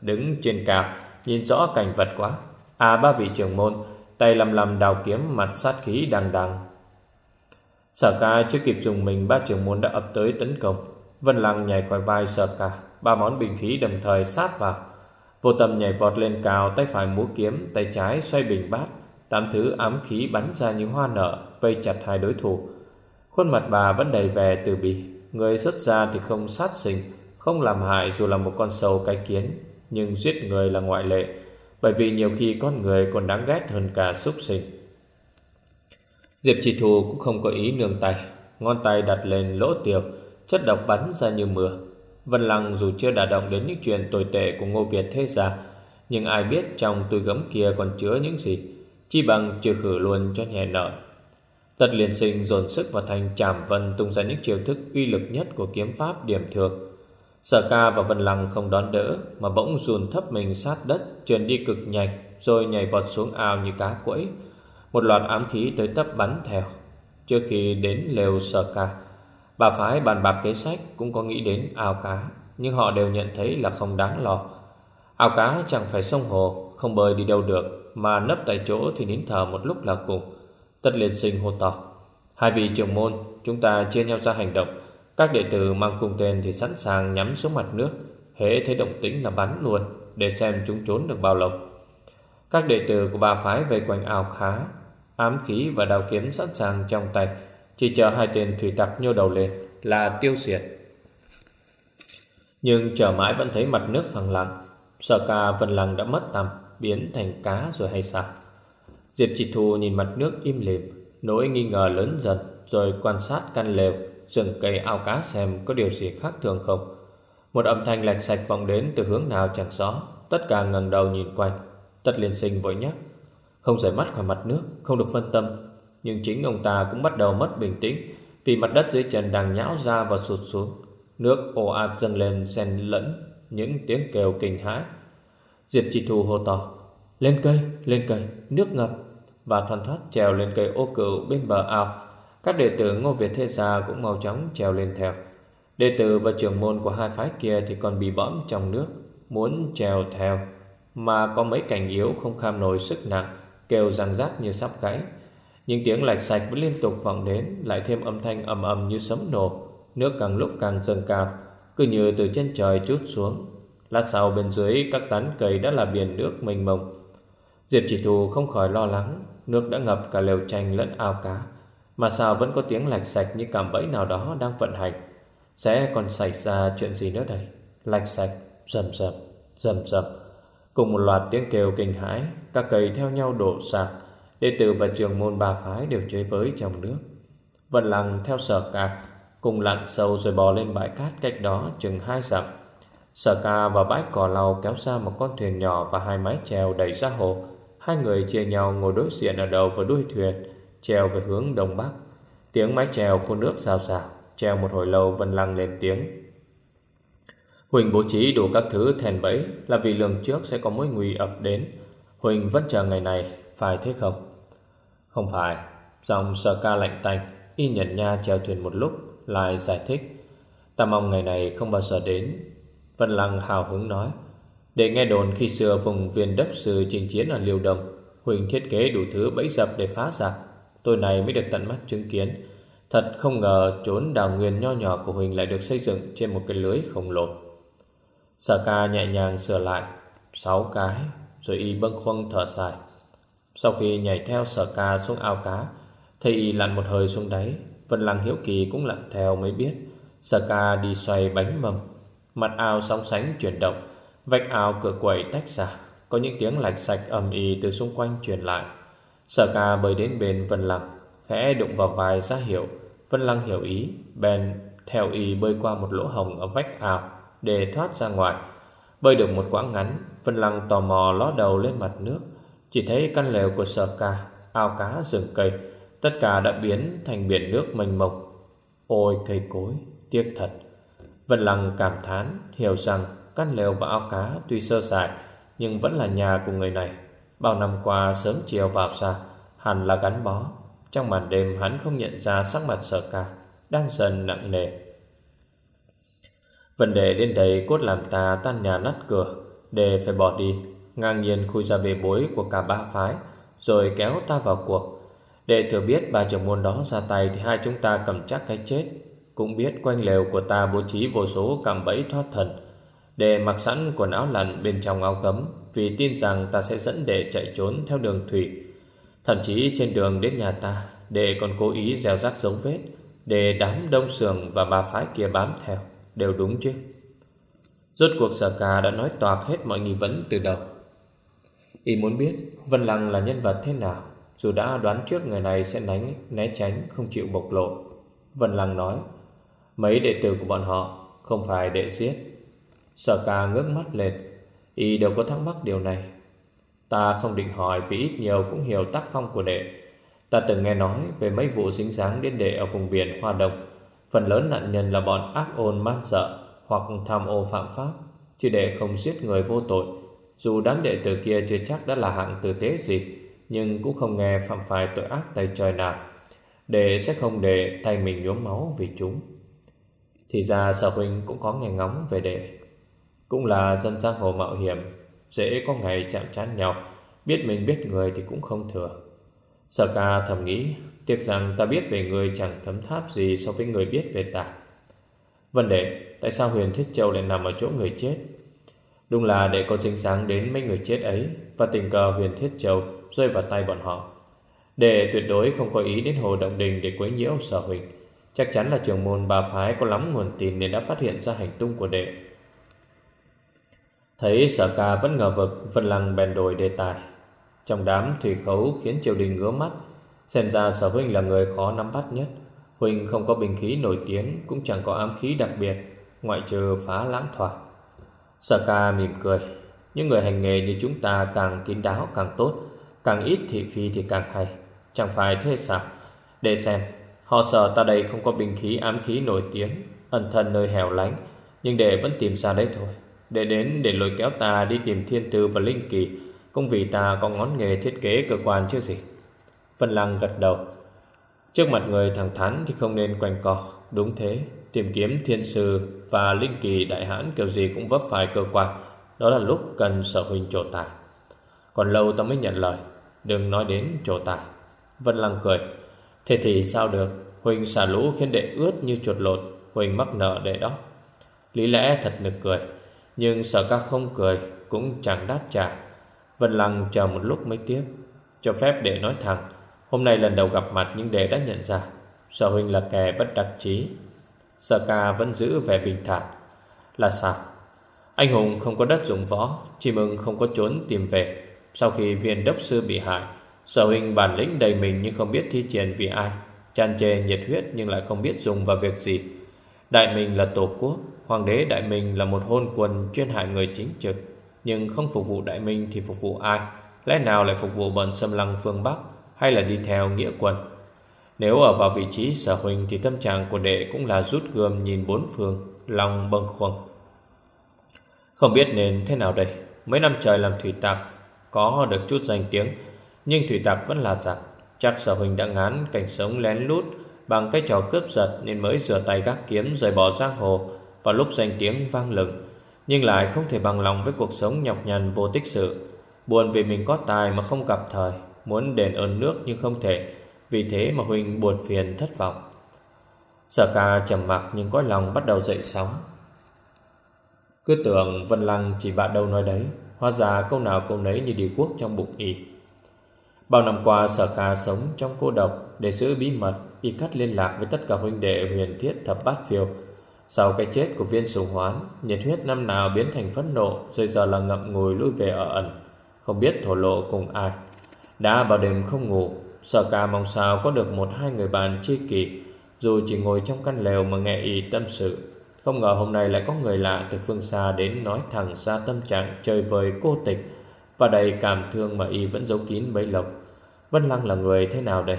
Đứng trên cao, Nhìn rõ cảnh vật quá. À ba vị trưởng môn, Tay lầm lầm đào kiếm, mặt sát khí đằng đằng. Sở ca chưa kịp dùng mình, Ba trưởng môn đã ập tới tấn công. Vân Lăng nhảy khỏi vai sở ca, Ba món bình khí đồng thời sát vào. Vô tâm nhảy vọt lên cao, Tay phải múa kiếm, Tay trái xoay bình bát. Tám thứ ám khí bắn ra như hoa nở, Vây chặt hai đối thủ. Khuôn mặt bà vẫn đầy vẻ từ bi. Người xuất ra thì không sát sinh. Không làm hại dù là một con sâu cái kiến, Nhưng giết người là ngoại lệ, Bởi vì nhiều khi con người còn đáng ghét hơn cả súc sinh. Diệp Chỉ Thù cũng không có ý nương tay, Ngón tay đặt lên lỗ tiều Chất độc bắn ra như mưa. Vân Lăng dù chưa đả động đến những chuyện tồi tệ của Ngô Việt thế gia, Nhưng ai biết trong túi gấm kia còn chứa những gì, Chi bằng trừ khử luôn cho nhẹ nợ. Tật liền sinh dồn sức vào thành trảm vân tung ra những chiêu thức uy lực nhất của kiếm pháp điểm thường Sở ca và Vân Lăng không đón đỡ, Mà bỗng dùn thấp mình sát đất, Trườn đi cực nhanh Rồi nhảy vọt xuống ao như cá quẫy. Một loạt ám khí tới tấp bắn theo. Trước khi đến lều sở ca, Bà phái bàn bạc kế sách cũng có nghĩ đến ao cá, Nhưng họ đều nhận thấy là không đáng lo. Ao cá chẳng phải sông hồ, Không bơi đi đâu được, Mà nấp tại chỗ thì nín thở một lúc là cùng. Tất liền sinh hô to, Hai vị trưởng môn, Chúng ta chia nhau ra hành động. Các đệ tử mang cung tên thì sẵn sàng nhắm xuống mặt nước, Hễ thấy động tĩnh là bắn luôn, Để xem chúng trốn được bao lâu. Các đệ tử của ba phái vây quanh ao khá, Ám khí và đào kiếm sẵn sàng trong tay, chỉ chờ hai tên thủy tặc nhô đầu lên Là tiêu diệt. Nhưng chờ mãi vẫn thấy mặt nước phẳng lặng, Sở ca vân lăng đã mất tầm Biến thành cá rồi hay sao Diệp chỉ thù nhìn mặt nước im lìm, Nỗi nghi ngờ lớn dần, Rồi quan sát căn lều rừng cây ao cá xem có điều gì khác thường không. Một âm thanh lạch sạch vọng đến từ hướng nào chẳng rõ. Tất cả ngẩng đầu nhìn quanh. Tất liên sinh vội nhắc. Không rời mắt khỏi mặt nước, không được phân tâm. Nhưng chính ông ta cũng bắt đầu mất bình tĩnh vì mặt đất dưới chân đang nhão ra và sụt xuống. Nước ồ ạt dâng lên xen lẫn những tiếng kêu kinh hãi. Diệp chi Thu hô to: "Lên cây, lên cây, nước ngập!" và thoăn thoát trèo lên cây ô cựu bên bờ ao. Các đệ tử Ngô Việt Thế Gia cũng mau chóng trèo lên theo. Đệ tử và trưởng môn của hai phái kia thì còn bị bõm trong nước, muốn trèo theo, mà có mấy cảnh yếu không kham nổi sức nặng, kêu răng rác như sắp gãy. Những tiếng lạch sạch vẫn liên tục vọng đến, lại thêm âm thanh ầm ầm như sấm nổ, nước càng lúc càng dâng cao, cứ như từ trên trời chút xuống. Lát sau bên dưới các tán cây đã là biển nước mênh mông. Diệp Chỉ Thù không khỏi lo lắng, nước đã ngập cả lều tranh lẫn ao cá, mà sao vẫn có tiếng lạch sạch như cảm bẫy nào đó đang vận hành. Sẽ còn xảy ra chuyện gì nữa đây? Lạch sạch, rầm rầm, rầm rầm. Cùng một loạt tiếng kêu kinh hãi, các cây theo nhau đổ sạc, đệ tử và trường môn ba phái đều chơi với trong nước. Vận lằng theo sở cạc, cùng lặn sâu rồi bò lên bãi cát cách đó chừng hai dặm. Sở ca vào bãi cỏ lau kéo ra một con thuyền nhỏ và hai mái chèo đẩy ra hồ. Hai người chia nhau ngồi đối diện ở đầu và đuôi thuyền, chèo về hướng đông bắc. Tiếng mái chèo khô nước xào xào chèo một hồi lâu Vân Lăng lên tiếng. Huỳnh bố trí đủ các thứ thèn bẫy là vì lường trước sẽ có mối nguy ập đến. Huỳnh vẫn chờ ngày này, phải thế không? Không phải, dòng sờ ca lạnh tanh, y nhận nha chèo thuyền một lúc, lại giải thích. Ta mong ngày này không bao giờ đến. Vân Lăng hào hứng nói. Để nghe đồn khi xưa vùng viên đất sư chinh chiến ở Liêu Đông, Huỳnh thiết kế đủ thứ bẫy dập để phá giặc. Tôi này mới được tận mắt chứng kiến. Thật không ngờ trốn đào nguyên nho nhỏ của Huỳnh lại được xây dựng trên một cái lưới khổng lồ. Sở ca nhẹ nhàng sửa lại. Sáu cái, Rồi y bâng khuâng thở dài. Sau khi nhảy theo sở ca xuống ao cá thầy y lặn một hơi xuống đáy, Vân Lăng Hiếu Kỳ cũng lặn theo mới biết. Sở ca đi xoay bánh mầm. Mặt ao sóng sánh chuyển động, Vách ao cửa quẩy tách ra, Có những tiếng lạch sạch ầm ì từ xung quanh truyền lại. Sở ca bơi đến bên Vân Lăng Khẽ đụng vào vai ra hiệu Vân Lăng hiểu ý Bèn theo y bơi qua một lỗ hồng ở vách ao để thoát ra ngoài. Bơi được một quãng ngắn, Vân Lăng tò mò ló đầu lên mặt nước, chỉ thấy căn lều của sở ca, ao cá rừng cây, tất cả đã biến thành biển nước mênh mông. Ôi cây cối, tiếc thật. Vân Lăng cảm thán, hiểu rằng căn lều và ao cá tuy sơ sài, nhưng vẫn là nhà của người này. Bao năm qua sớm chiều vào xa, hẳn là gắn bó. Trong màn đêm hắn không nhận ra sắc mặt sở ca, đang dần nặng nề. Vấn đề đến đây cốt làm ta tan nhà nát cửa Để phải bỏ đi Ngang nhiên khui ra bề bối của cả ba phái Rồi kéo ta vào cuộc Để thừa biết ba trưởng môn đó ra tay Thì hai chúng ta cầm chắc cái chết Cũng biết quanh lều của ta bố trí vô số cạm bẫy thoát thần để mặc sẵn quần áo lặn bên trong áo cấm Vì tin rằng ta sẽ dẫn đệ chạy trốn theo đường thủy. Thậm chí trên đường đến nhà ta, Đệ còn cố ý gieo rắc dấu vết Để đám đông sường và bà phái kia bám theo, đều đúng chứ? Rốt cuộc sở ca đã nói toạc hết mọi nghi vấn từ đầu. Y muốn biết Vân Lăng là nhân vật thế nào, Dù đã đoán trước người này sẽ nánh, né tránh, Không chịu bộc lộ. Vân Lăng nói, Mấy đệ tử của bọn họ Không phải đệ giết. Sở ca ngước mắt lên. Y đều có thắc mắc điều này. Ta không định hỏi vì ít nhiều cũng hiểu tác phong của đệ. Ta từng nghe nói về mấy vụ dính dáng đến đệ ở vùng biển Hoa Đông Phần lớn nạn nhân là bọn ác ôn man sợ Hoặc tham ô phạm pháp, Chứ đệ không giết người vô tội. Dù đám đệ tử kia chưa chắc đã là hạng tử tế gì, Nhưng cũng không nghe phạm phải tội ác tay trời nào. Đệ sẽ không để tay mình nhuốm máu vì chúng. Thì ra sở huynh cũng có nghe ngóng về đệ. Cũng là dân giang hồ mạo hiểm, Dễ có ngày chạm trán nhau, Biết mình biết người thì cũng không thừa. Sở ca thầm nghĩ, Tiếc rằng ta biết về người chẳng thấm tháp gì So với người biết về ta. Vấn đề Tại sao huyền Thiết Châu lại nằm ở chỗ người chết? Đúng là để có dính sáng đến mấy người chết ấy, Và tình cờ huyền Thiết Châu Rơi vào tay bọn họ. Để tuyệt đối không có ý đến Hồ Động Đình Để quấy nhiễu sở huỳnh. Chắc chắn là trưởng môn bà phái có lắm nguồn tin Nên đã phát hiện ra hành tung của đệ. Thấy sở ca vẫn ngờ vực Vân Lăng bèn đổi đề tài. Trong đám thủy khấu khiến triều đình ngứa mắt, Xem ra sở huynh là người khó nắm bắt nhất. Huynh không có bình khí nổi tiếng, Cũng chẳng có ám khí đặc biệt, Ngoại trừ phá lãng thoại Sở ca mỉm cười, Những người hành nghề như chúng ta càng kín đáo càng tốt, Càng ít thị phi thì càng hay. Chẳng phải thế sao? Để xem, Họ sợ ta đây không có bình khí ám khí nổi tiếng, Ẩn thân nơi hẻo lánh, Nhưng để vẫn tìm ra đấy thôi. Để đến để lôi kéo ta đi tìm thiên tư và linh kỳ Cũng vì ta có ngón nghề thiết kế cơ quan chứ gì? Vân Lăng gật đầu. Trước mặt người thẳng thắn thì không nên quanh co. Đúng thế, Tìm kiếm thiên sư và linh kỳ đại hãn kiểu gì cũng vấp phải cơ quan. Đó là lúc cần sở huynh trổ tài. Còn lâu ta mới nhận lời. Đừng nói đến trổ tài. Vân Lăng cười. Thế thì sao được? Huynh xả lũ khiến đệ ướt như chuột lột. Huynh mắc nợ đệ đó. Lý lẽ thật nực cười. Nhưng sở ca không cười, Cũng chẳng đáp trả. Vân Lăng chờ một lúc mới tiếp, Cho phép đệ nói thẳng. Hôm nay lần đầu gặp mặt nhưng đệ đã nhận ra, Sở huynh là kẻ bất đặc trí Sở ca vẫn giữ vẻ bình thản. Là sao? Anh Hùng không có đất dụng võ Chỉ mừng không có trốn tìm về. Sau khi viên đốc sư bị hại, Sở huynh bản lĩnh đầy mình nhưng không biết thi triển vì ai. Tràn trề nhiệt huyết nhưng lại không biết dùng vào việc gì. Đại mình là tổ quốc Hoàng đế Đại Minh là một hôn quân chuyên hại người chính trực, Nhưng không phục vụ Đại Minh thì phục vụ ai? Lẽ nào lại phục vụ bọn xâm lăng phương Bắc Hay là đi theo nghĩa quân? Nếu ở vào vị trí sở huynh Thì tâm trạng của đệ cũng là rút gươm nhìn bốn phương, Lòng bâng khuâng. Không biết nên thế nào đây? Mấy năm trời làm thủy tạc Có được chút danh tiếng, Nhưng thủy tạc vẫn là giặc. Chắc sở huynh đã ngán cảnh sống lén lút Bằng cái trò cướp giật Nên mới rửa tay gác kiếm rời bỏ giang hồ vào lúc danh tiếng vang lừng, Nhưng lại không thể bằng lòng với cuộc sống nhọc nhằn vô tích sự. Buồn vì mình có tài mà không gặp thời, Muốn đền ơn nước nhưng không thể, Vì thế mà Huynh buồn phiền thất vọng. Sở ca trầm mặc nhưng cõi lòng bắt đầu dậy sóng. Cứ tưởng Vân Lăng chỉ bạn đâu nói đấy, Hóa ra câu nào câu nấy như đi quốc trong bụng y Bao năm qua sở ca sống trong cô độc, Để giữ bí mật, Y cắt liên lạc với tất cả huynh đệ huyền thiết thập bát phiêu. Sau cái chết của viên sùng hoán, Nhiệt huyết năm nào biến thành phẫn nộ, Rồi giờ là ngậm ngùi lui về ở ẩn. Không biết thổ lộ cùng ai. Đã bao đêm không ngủ, Sở ca mong sao có được một hai người bạn tri kỷ, Dù chỉ ngồi trong căn lều mà nghe y tâm sự. Không ngờ hôm nay lại có người lạ từ phương xa đến nói thẳng ra tâm trạng chơi với cô tịch, Và đầy cảm thương mà y vẫn giấu kín bấy lộc. Vân Lăng là người thế nào đây?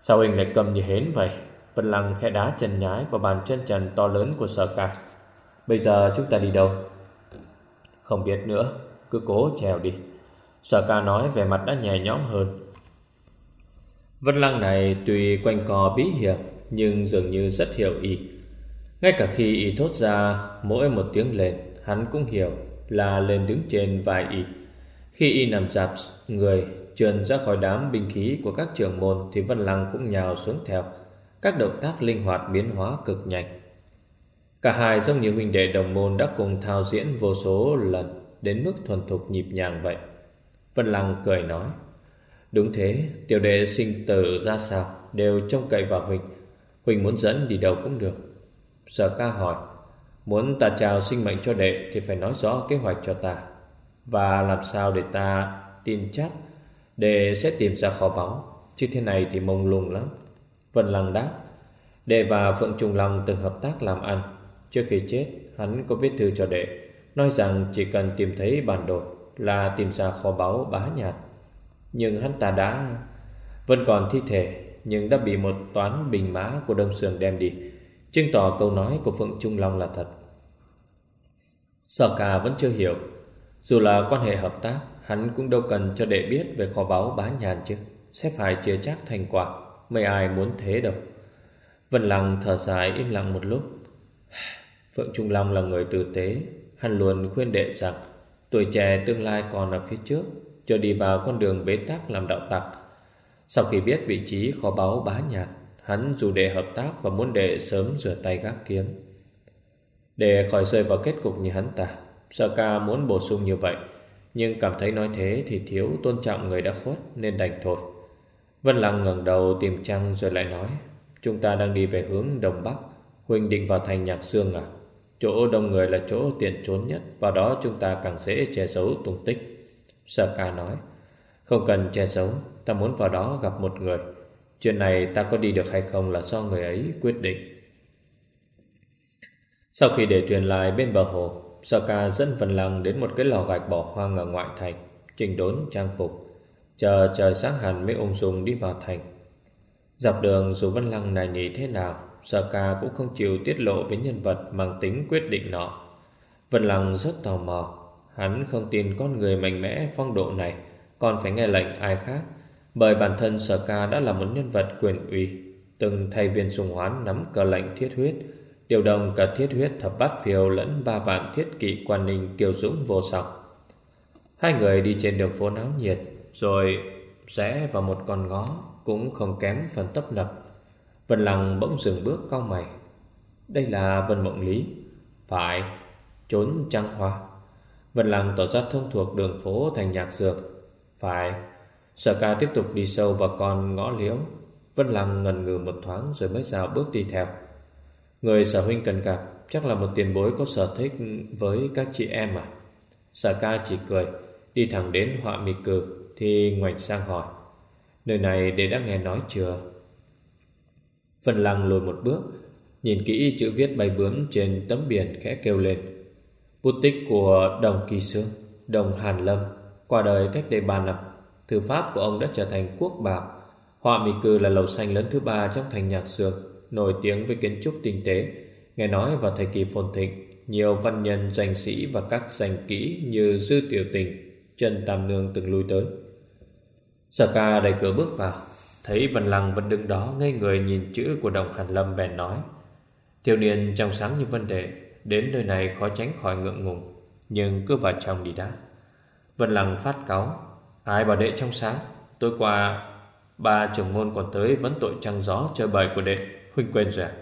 Sao hình lại cầm như hến vậy? Vân Lăng khẽ đá chân nhái vào bàn chân trần to lớn của sở ca. Bây giờ chúng ta đi đâu? Không biết nữa, Cứ cố trèo đi. Sở ca nói về mặt đã nhẹ nhõm hơn. Vân Lăng này tuy quanh co bí hiểm, Nhưng dường như rất hiểu ý. Ngay cả khi ý thốt ra, Mỗi một tiếng lên, Hắn cũng hiểu là lên đứng trên vai ý. Khi y nằm dạp người, Trườn ra khỏi đám binh khí của các trưởng môn Thì Vân Lăng cũng nhào xuống theo. Các động tác linh hoạt biến hóa cực nhanh. Cả hai giống như huynh đệ đồng môn Đã cùng thao diễn vô số lần Đến mức thuần thục nhịp nhàng vậy. Vân Lăng cười nói, Đúng thế, Tiểu đệ sinh tử ra sao Đều trông cậy vào Huynh. Huynh muốn dẫn đi đâu cũng được. Sở ca hỏi, Muốn ta chào sinh mệnh cho đệ Thì phải nói rõ kế hoạch cho ta. Và làm sao để ta tin chắc Đệ sẽ tìm ra kho báu? Chứ thế này thì mông lung lắm. Vân Lăng đáp, Đệ và Phượng Trung Long từng hợp tác làm ăn. Trước khi chết, Hắn có viết thư cho đệ, Nói rằng chỉ cần tìm thấy bản đồ Là tìm ra kho báu bá nhạt. Nhưng hắn ta đã, Vẫn còn thi thể, Nhưng đã bị một toán bình mã của Đông Sường đem đi, Chứng tỏ câu nói của Phượng Trung Long là thật. Sở ca vẫn chưa hiểu, Dù là quan hệ hợp tác, Hắn cũng đâu cần cho đệ biết về kho báu bá nhàn chứ, Sẽ phải chia chắc thành quả. Mấy ai muốn thế đâu. Vân Lăng thở dài im lặng một lúc. Phượng Trung Long là người tử tế. Hắn luôn khuyên đệ rằng, Tuổi trẻ tương lai còn ở phía trước, Cho đi vào con đường bế tắc làm đạo tặc. Sau khi biết vị trí kho báu bá nhạt Hắn dù đệ hợp tác và muốn đệ sớm rửa tay gác kiếm Để khỏi rơi vào kết cục như hắn ta, Sở ca muốn bổ sung như vậy, nhưng cảm thấy nói thế thì thiếu tôn trọng người đã khuất Nên đành thôi. Vân Lăng ngẩng đầu tìm Trăng rồi lại nói, Chúng ta đang đi về hướng Đông Bắc Huynh định vào thành Nhạc Sương à? Chỗ đông người là chỗ tiện trốn nhất, Vào đó chúng ta càng dễ che giấu tung tích. Sở ca nói, Không cần che giấu, Ta muốn vào đó gặp một người. Chuyện này ta có đi được hay không là do người ấy quyết định. Sau khi để thuyền lại bên bờ hồ Saka dẫn Vân Lăng đến một cái lò gạch bỏ hoang ở ngoại thành, Trình đốn trang phục. Chờ trời sáng hẳn mới ung dung đi vào thành. Dọc đường dù Vân Lăng này nhỉ thế nào Saka cũng không chịu tiết lộ với nhân vật mang tính quyết định nọ. Vân Lăng rất tò mò. Hắn không tin con người mạnh mẽ, phong độ này, Còn phải nghe lệnh ai khác, Bởi bản thân Sở Ca đã là một nhân vật quyền uy, Từng thay viên sùng hoán nắm cờ lệnh thiết huyết, Điều động cả thiết huyết thập bát phiêu Lẫn ba vạn thiết kỵ quan ninh kiều dũng vô sọc Hai người đi trên đường phố náo nhiệt. Rồi rẽ vào một con ngõ Cũng không kém phần tấp nập. Vân Lăng bỗng dừng bước cau mày. Đây là Vân Mộng Lý. Phải, Trốn trăng hoa. Vân Lăng tỏ ra thông thuộc đường phố thành nhạc dược. Phải, Sở ca tiếp tục đi sâu vào con ngõ liễu Vân Lăng ngần ngừ một thoáng Rồi mới rào bước đi theo. Người sở huynh cần gặp, Chắc là một tiền bối có sở thích với các chị em à? Sở ca chỉ cười. Đi thẳng đến họa mì cử Thì ngoảnh sang hỏi Nơi này để đã nghe nói chưa? Phần Lăng lùi một bước Nhìn kỹ chữ viết bay bướm trên tấm biển khẽ kêu lên. Bút tích của Đồng Kỳ Sương Đồng Hàn Lâm Qua đời cách đây 3 năm. Thư pháp của ông đã trở thành quốc bảo. Họa mì Cư là lầu xanh lớn thứ ba trong thành nhạc dược Nổi tiếng với kiến trúc tinh tế. Nghe nói vào thời kỳ phồn thịnh Nhiều văn nhân, danh sĩ và các danh kỹ Như Dư Tiểu Tình Trần Tam Nương từng lui tới. Sở ca đẩy cửa bước vào, Thấy Vân Lăng vẫn đứng đó ngay người nhìn chữ của đồng Hàn Lâm bèn nói, Thiếu niên trong sáng như vấn đề Đến nơi này khó tránh khỏi ngượng ngùng, Nhưng cứ vào trong đi đã. Vân Lăng phát cáo: Ai bảo đệ trong sáng? Tối qua ba trưởng môn còn tới Vẫn tội trăng gió chơi bời của đệ, Huynh quên rồi à?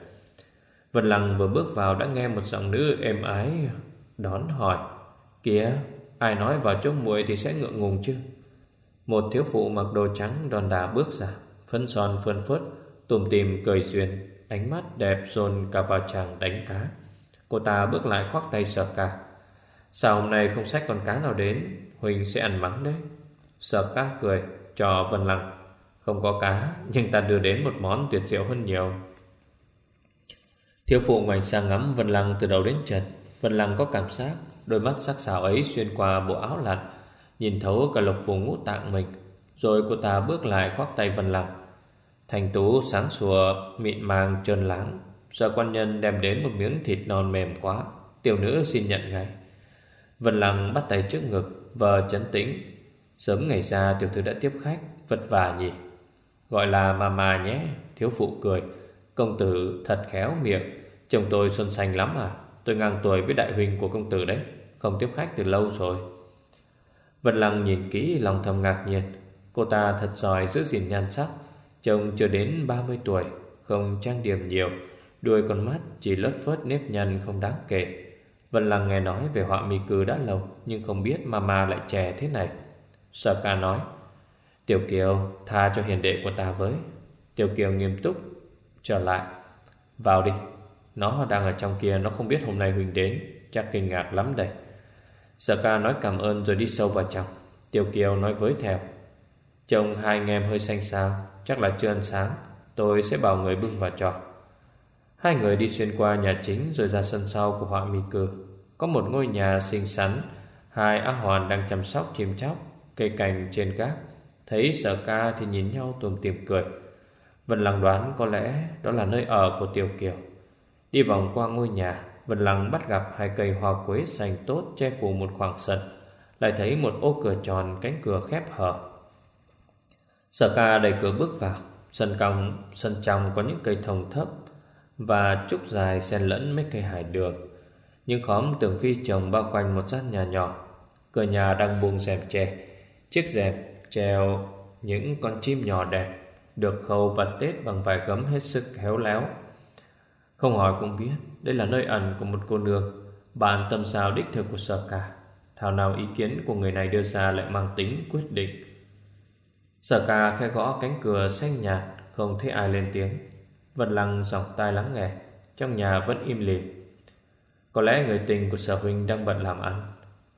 Vân Lăng vừa bước vào đã nghe một giọng nữ êm ái Đón hỏi, Kìa ai nói vào chỗ muội thì sẽ ngượng ngùng chứ? Một thiếu phụ mặc đồ trắng đòn đà bước ra phân son phơn phớt Tùm tìm cười duyên, Ánh mắt đẹp dồn cả vào chàng đánh cá. Cô ta bước lại khoác tay sợ ca. Sao hôm nay không xách con cá nào đến? Huỳnh sẽ ăn mắng đấy. Sợ ca cười cho Vân Lăng Không có cá, Nhưng ta đưa đến một món tuyệt diệu hơn nhiều. Thiếu phụ ngoảnh sang ngắm Vân Lăng từ đầu đến chân. Vân Lăng có cảm giác Đôi mắt sắc sảo ấy xuyên qua bộ áo lặn Nhìn thấu cả lục vùng ngũ tạng mình Rồi cô ta bước lại khoác tay Vân Lăng Thành tú, sáng sủa, Mịn màng, trơn láng. Sợ quan nhân đem đến một miếng thịt non mềm quá, Tiểu nữ xin nhận ngay. Vân Lăng bắt tay trước ngực, Vờ chấn tĩnh. Sớm ngày ra, tiểu thư đã tiếp khách, Vất vả nhỉ? Gọi là mama nhé, Thiếu phụ cười. Công tử thật khéo miệng, Chồng tôi xuân xanh lắm à? Tôi ngang tuổi với đại huynh của công tử đấy, Không tiếp khách từ lâu rồi. Vân Lăng nhìn kỹ lòng thầm ngạc nhiên. Cô ta thật giỏi giữ gìn nhan sắc Chồng chưa đến 30 tuổi, Không trang điểm nhiều, Đuôi con mắt chỉ lất phớt nếp nhăn không đáng kể. Vân Lăng nghe nói về họa mi cư đã lâu, Nhưng không biết Mama lại trẻ thế này. Sở ca nói, Tiểu Kiều, tha cho hiền đệ của ta với. Tiểu Kiều nghiêm túc, Trở lại, Vào đi. Nó đang ở trong kia Nó không biết hôm nay Huỳnh đến Chắc kinh ngạc lắm đây Sở ca nói cảm ơn rồi đi sâu vào trong Tiểu Kiều nói với theo Chồng hai anh em hơi xanh xao Chắc là chưa ăn sáng Tôi sẽ bảo người bưng vào cho Hai người đi xuyên qua nhà chính rồi ra sân sau của họa mi cư. Có một ngôi nhà xinh xắn, hai á hoàn đang chăm sóc chim chóc, cây cành trên gác. Thấy sở ca thì nhìn nhau tùm tìm cười. Vân Lăng đoán có lẽ đó là nơi ở của Tiểu Kiều. Đi vòng qua ngôi nhà, Vân Lăng bắt gặp hai cây hoa quế xanh tốt che phủ một khoảng sân. Lại thấy một ô cửa tròn cánh cửa khép hở. Sở ca đẩy cửa bước vào. Sân cong, sân trong có những cây thông thấp và trúc dài xen lẫn mấy cây hải đường. Những khóm tường phi trồng bao quanh một gian nhà nhỏ. Cửa nhà đang buông rèm tre. Chiếc rèm treo những con chim nhỏ đẹp được khâu và tết bằng vài gấm hết sức khéo léo. Không hỏi cũng biết đây là nơi ẩn của một cô nương, bạn tâm sao đích thực của sở cả. Thảo nào ý kiến của người này đưa ra lại mang tính quyết định. Sở ca khẽ gõ cánh cửa xanh nhạt, không thấy ai lên tiếng. Vân Lăng giọng tai lắng nghe Trong nhà vẫn im lìm Có lẽ người tình của sở huynh đang bận làm ăn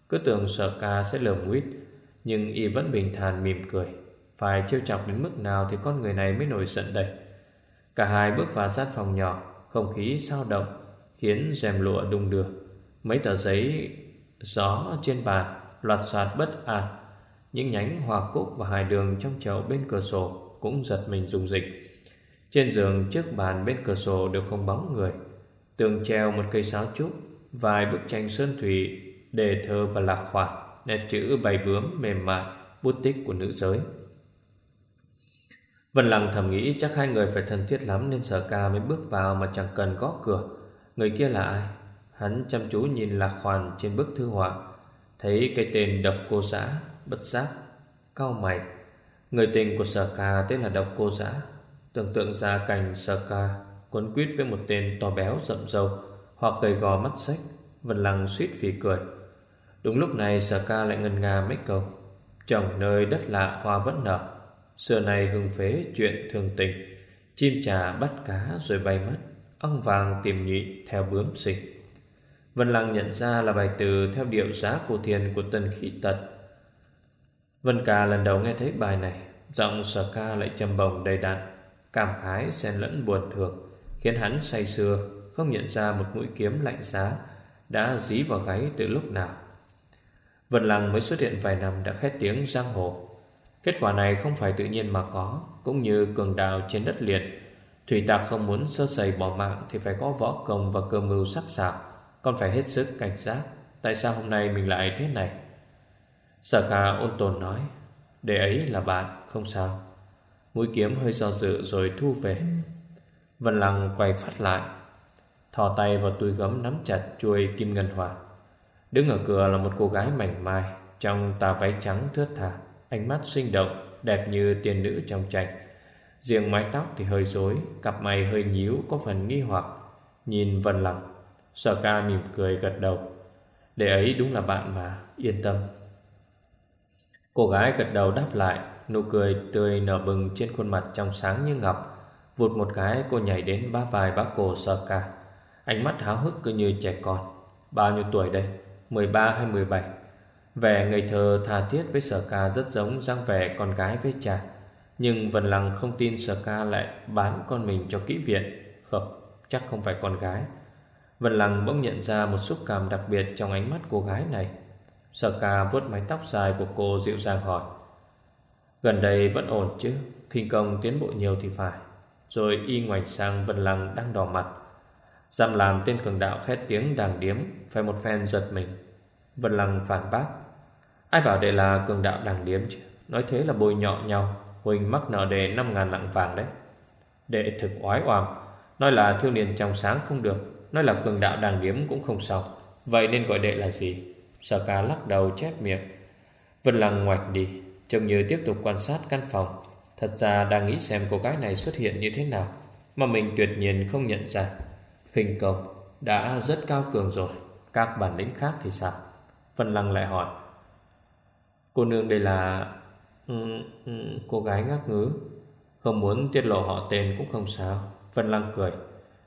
Cứ tưởng sở ca sẽ lờ nguyết Nhưng y vẫn bình thản mỉm cười Phải trêu chọc đến mức nào Thì con người này mới nổi giận đây Cả hai bước vào sát phòng nhỏ không khí sao động Khiến rèm lụa đung đưa. Mấy tờ giấy gió trên bàn Loạt soạt bất an. Những nhánh hoa cúc và hài đường Trong chậu bên cửa sổ Cũng giật mình rung dịch Trên giường trước bàn bên cửa sổ Đều không bóng người. Tường treo một cây sáo trúc, Vài bức tranh sơn thủy, Đề thơ và lạc khoản Nét chữ bày bướm mềm mại, Bút tích của nữ giới. Vân Lăng thầm nghĩ chắc hai người phải thân thiết lắm Nên sở ca mới bước vào mà chẳng cần gõ cửa. Người kia là ai? Hắn chăm chú nhìn lạc hoàn trên bức thư họa. Thấy cái tên độc cô xã Bất giác Cao mày. Người tình của sở ca tên là độc cô xã Tưởng tượng ra cảnh sở ca Quấn quýt với một tên to béo rậm râu Hoặc gầy gò mắt sách Vân Lăng suýt phì cười. Đúng lúc này sở ca lại ngân nga mấy câu. Trồng nơi đất lạ hoa vẫn nở. Xưa này hưng phế chuyện thường tình, Chim trà bắt cá rồi bay mất Ong vàng tìm nhị theo bướm sinh Vân Lăng nhận ra là bài từ Theo điệu giá cổ thiền của tân khí tật. Vân Cà lần đầu nghe thấy bài này, Giọng sở ca lại trầm bồng đầy đặn, Cảm khái xen lẫn buồn thường, Khiến hắn say sưa, Không nhận ra một mũi kiếm lạnh giá Đã dí vào gáy từ lúc nào. Vân Lăng mới xuất hiện vài năm Đã khét tiếng giang hồ. Kết quả này không phải tự nhiên mà có, Cũng như cường đạo trên đất liệt. Thủy tạc không muốn sơ sẩy bỏ mạng Thì phải có võ công và cơ mưu sắc sảo. Còn phải hết sức cảnh giác, Tại sao hôm nay mình lại thế này? Sở ca ôn tồn nói, Để ấy là bạn, không sao. Mũi kiếm hơi do dự rồi thu về. Vân Lăng quay phát lại, Thò tay vào túi gấm nắm chặt chuôi kim ngân hòa Đứng ở cửa là một cô gái mảnh mai, Trong tà váy trắng thướt tha. Ánh mắt sinh động, Đẹp như tiên nữ trong tranh. Riêng mái tóc thì hơi rối, Cặp mày hơi nhíu, có phần nghi hoặc. Nhìn Vân lặng. Sở ca mỉm cười gật đầu. Để ấy đúng là bạn mà, Yên tâm. Cô gái gật đầu đáp lại, Nụ cười tươi nở bừng trên khuôn mặt trong sáng như ngọc. Vụt một cái, cô nhảy đến ba vai bác cô sở ca. Ánh mắt háo hức cứ như trẻ con. Bao nhiêu tuổi đây? 13 hay 17 Vẻ ngây thơ tha thiết với sở ca rất giống dáng vẻ con gái với cha. Nhưng Vân Lăng không tin sở ca lại bán con mình cho kỹ viện. Không, chắc không phải con gái. Vân Lăng bỗng nhận ra một xúc cảm đặc biệt trong ánh mắt cô gái này. Sở ca vuốt mái tóc dài của cô dịu dàng hỏi Gần đây vẫn ổn chứ? Kinh công tiến bộ nhiều thì phải. Rồi y ngoảnh sang Vân Lăng đang đỏ mặt. Giam làm tên cường đạo khét tiếng đàng điếm Phải một phen giật mình. Vân Lăng phản bác Ai bảo đệ là cường đạo đàng điếm chứ? Nói thế là bôi nhọ nhau, Huỳnh mắc nợ đệ 5 ngàn lạng vàng đấy. Đệ thực oái oàm Nói là thiêu niên trong sáng không được, Nói là cường đạo đàng điếm cũng không sao Vậy nên gọi đệ là gì? Sở ca lắc đầu chép miệng. Vân Lăng ngoạch đi, Trông như tiếp tục quan sát căn phòng. Thật ra đang nghĩ xem cô gái này xuất hiện như thế nào, Mà mình tuyệt nhiên không nhận ra. Khinh công, Đã rất cao cường rồi, Các bản lĩnh khác thì sao? Vân Lăng lại hỏi. Cô nương đây là ừ, ừ, Cô gái ngắc ngứ Không muốn tiết lộ họ tên cũng không sao. Vân Lăng cười.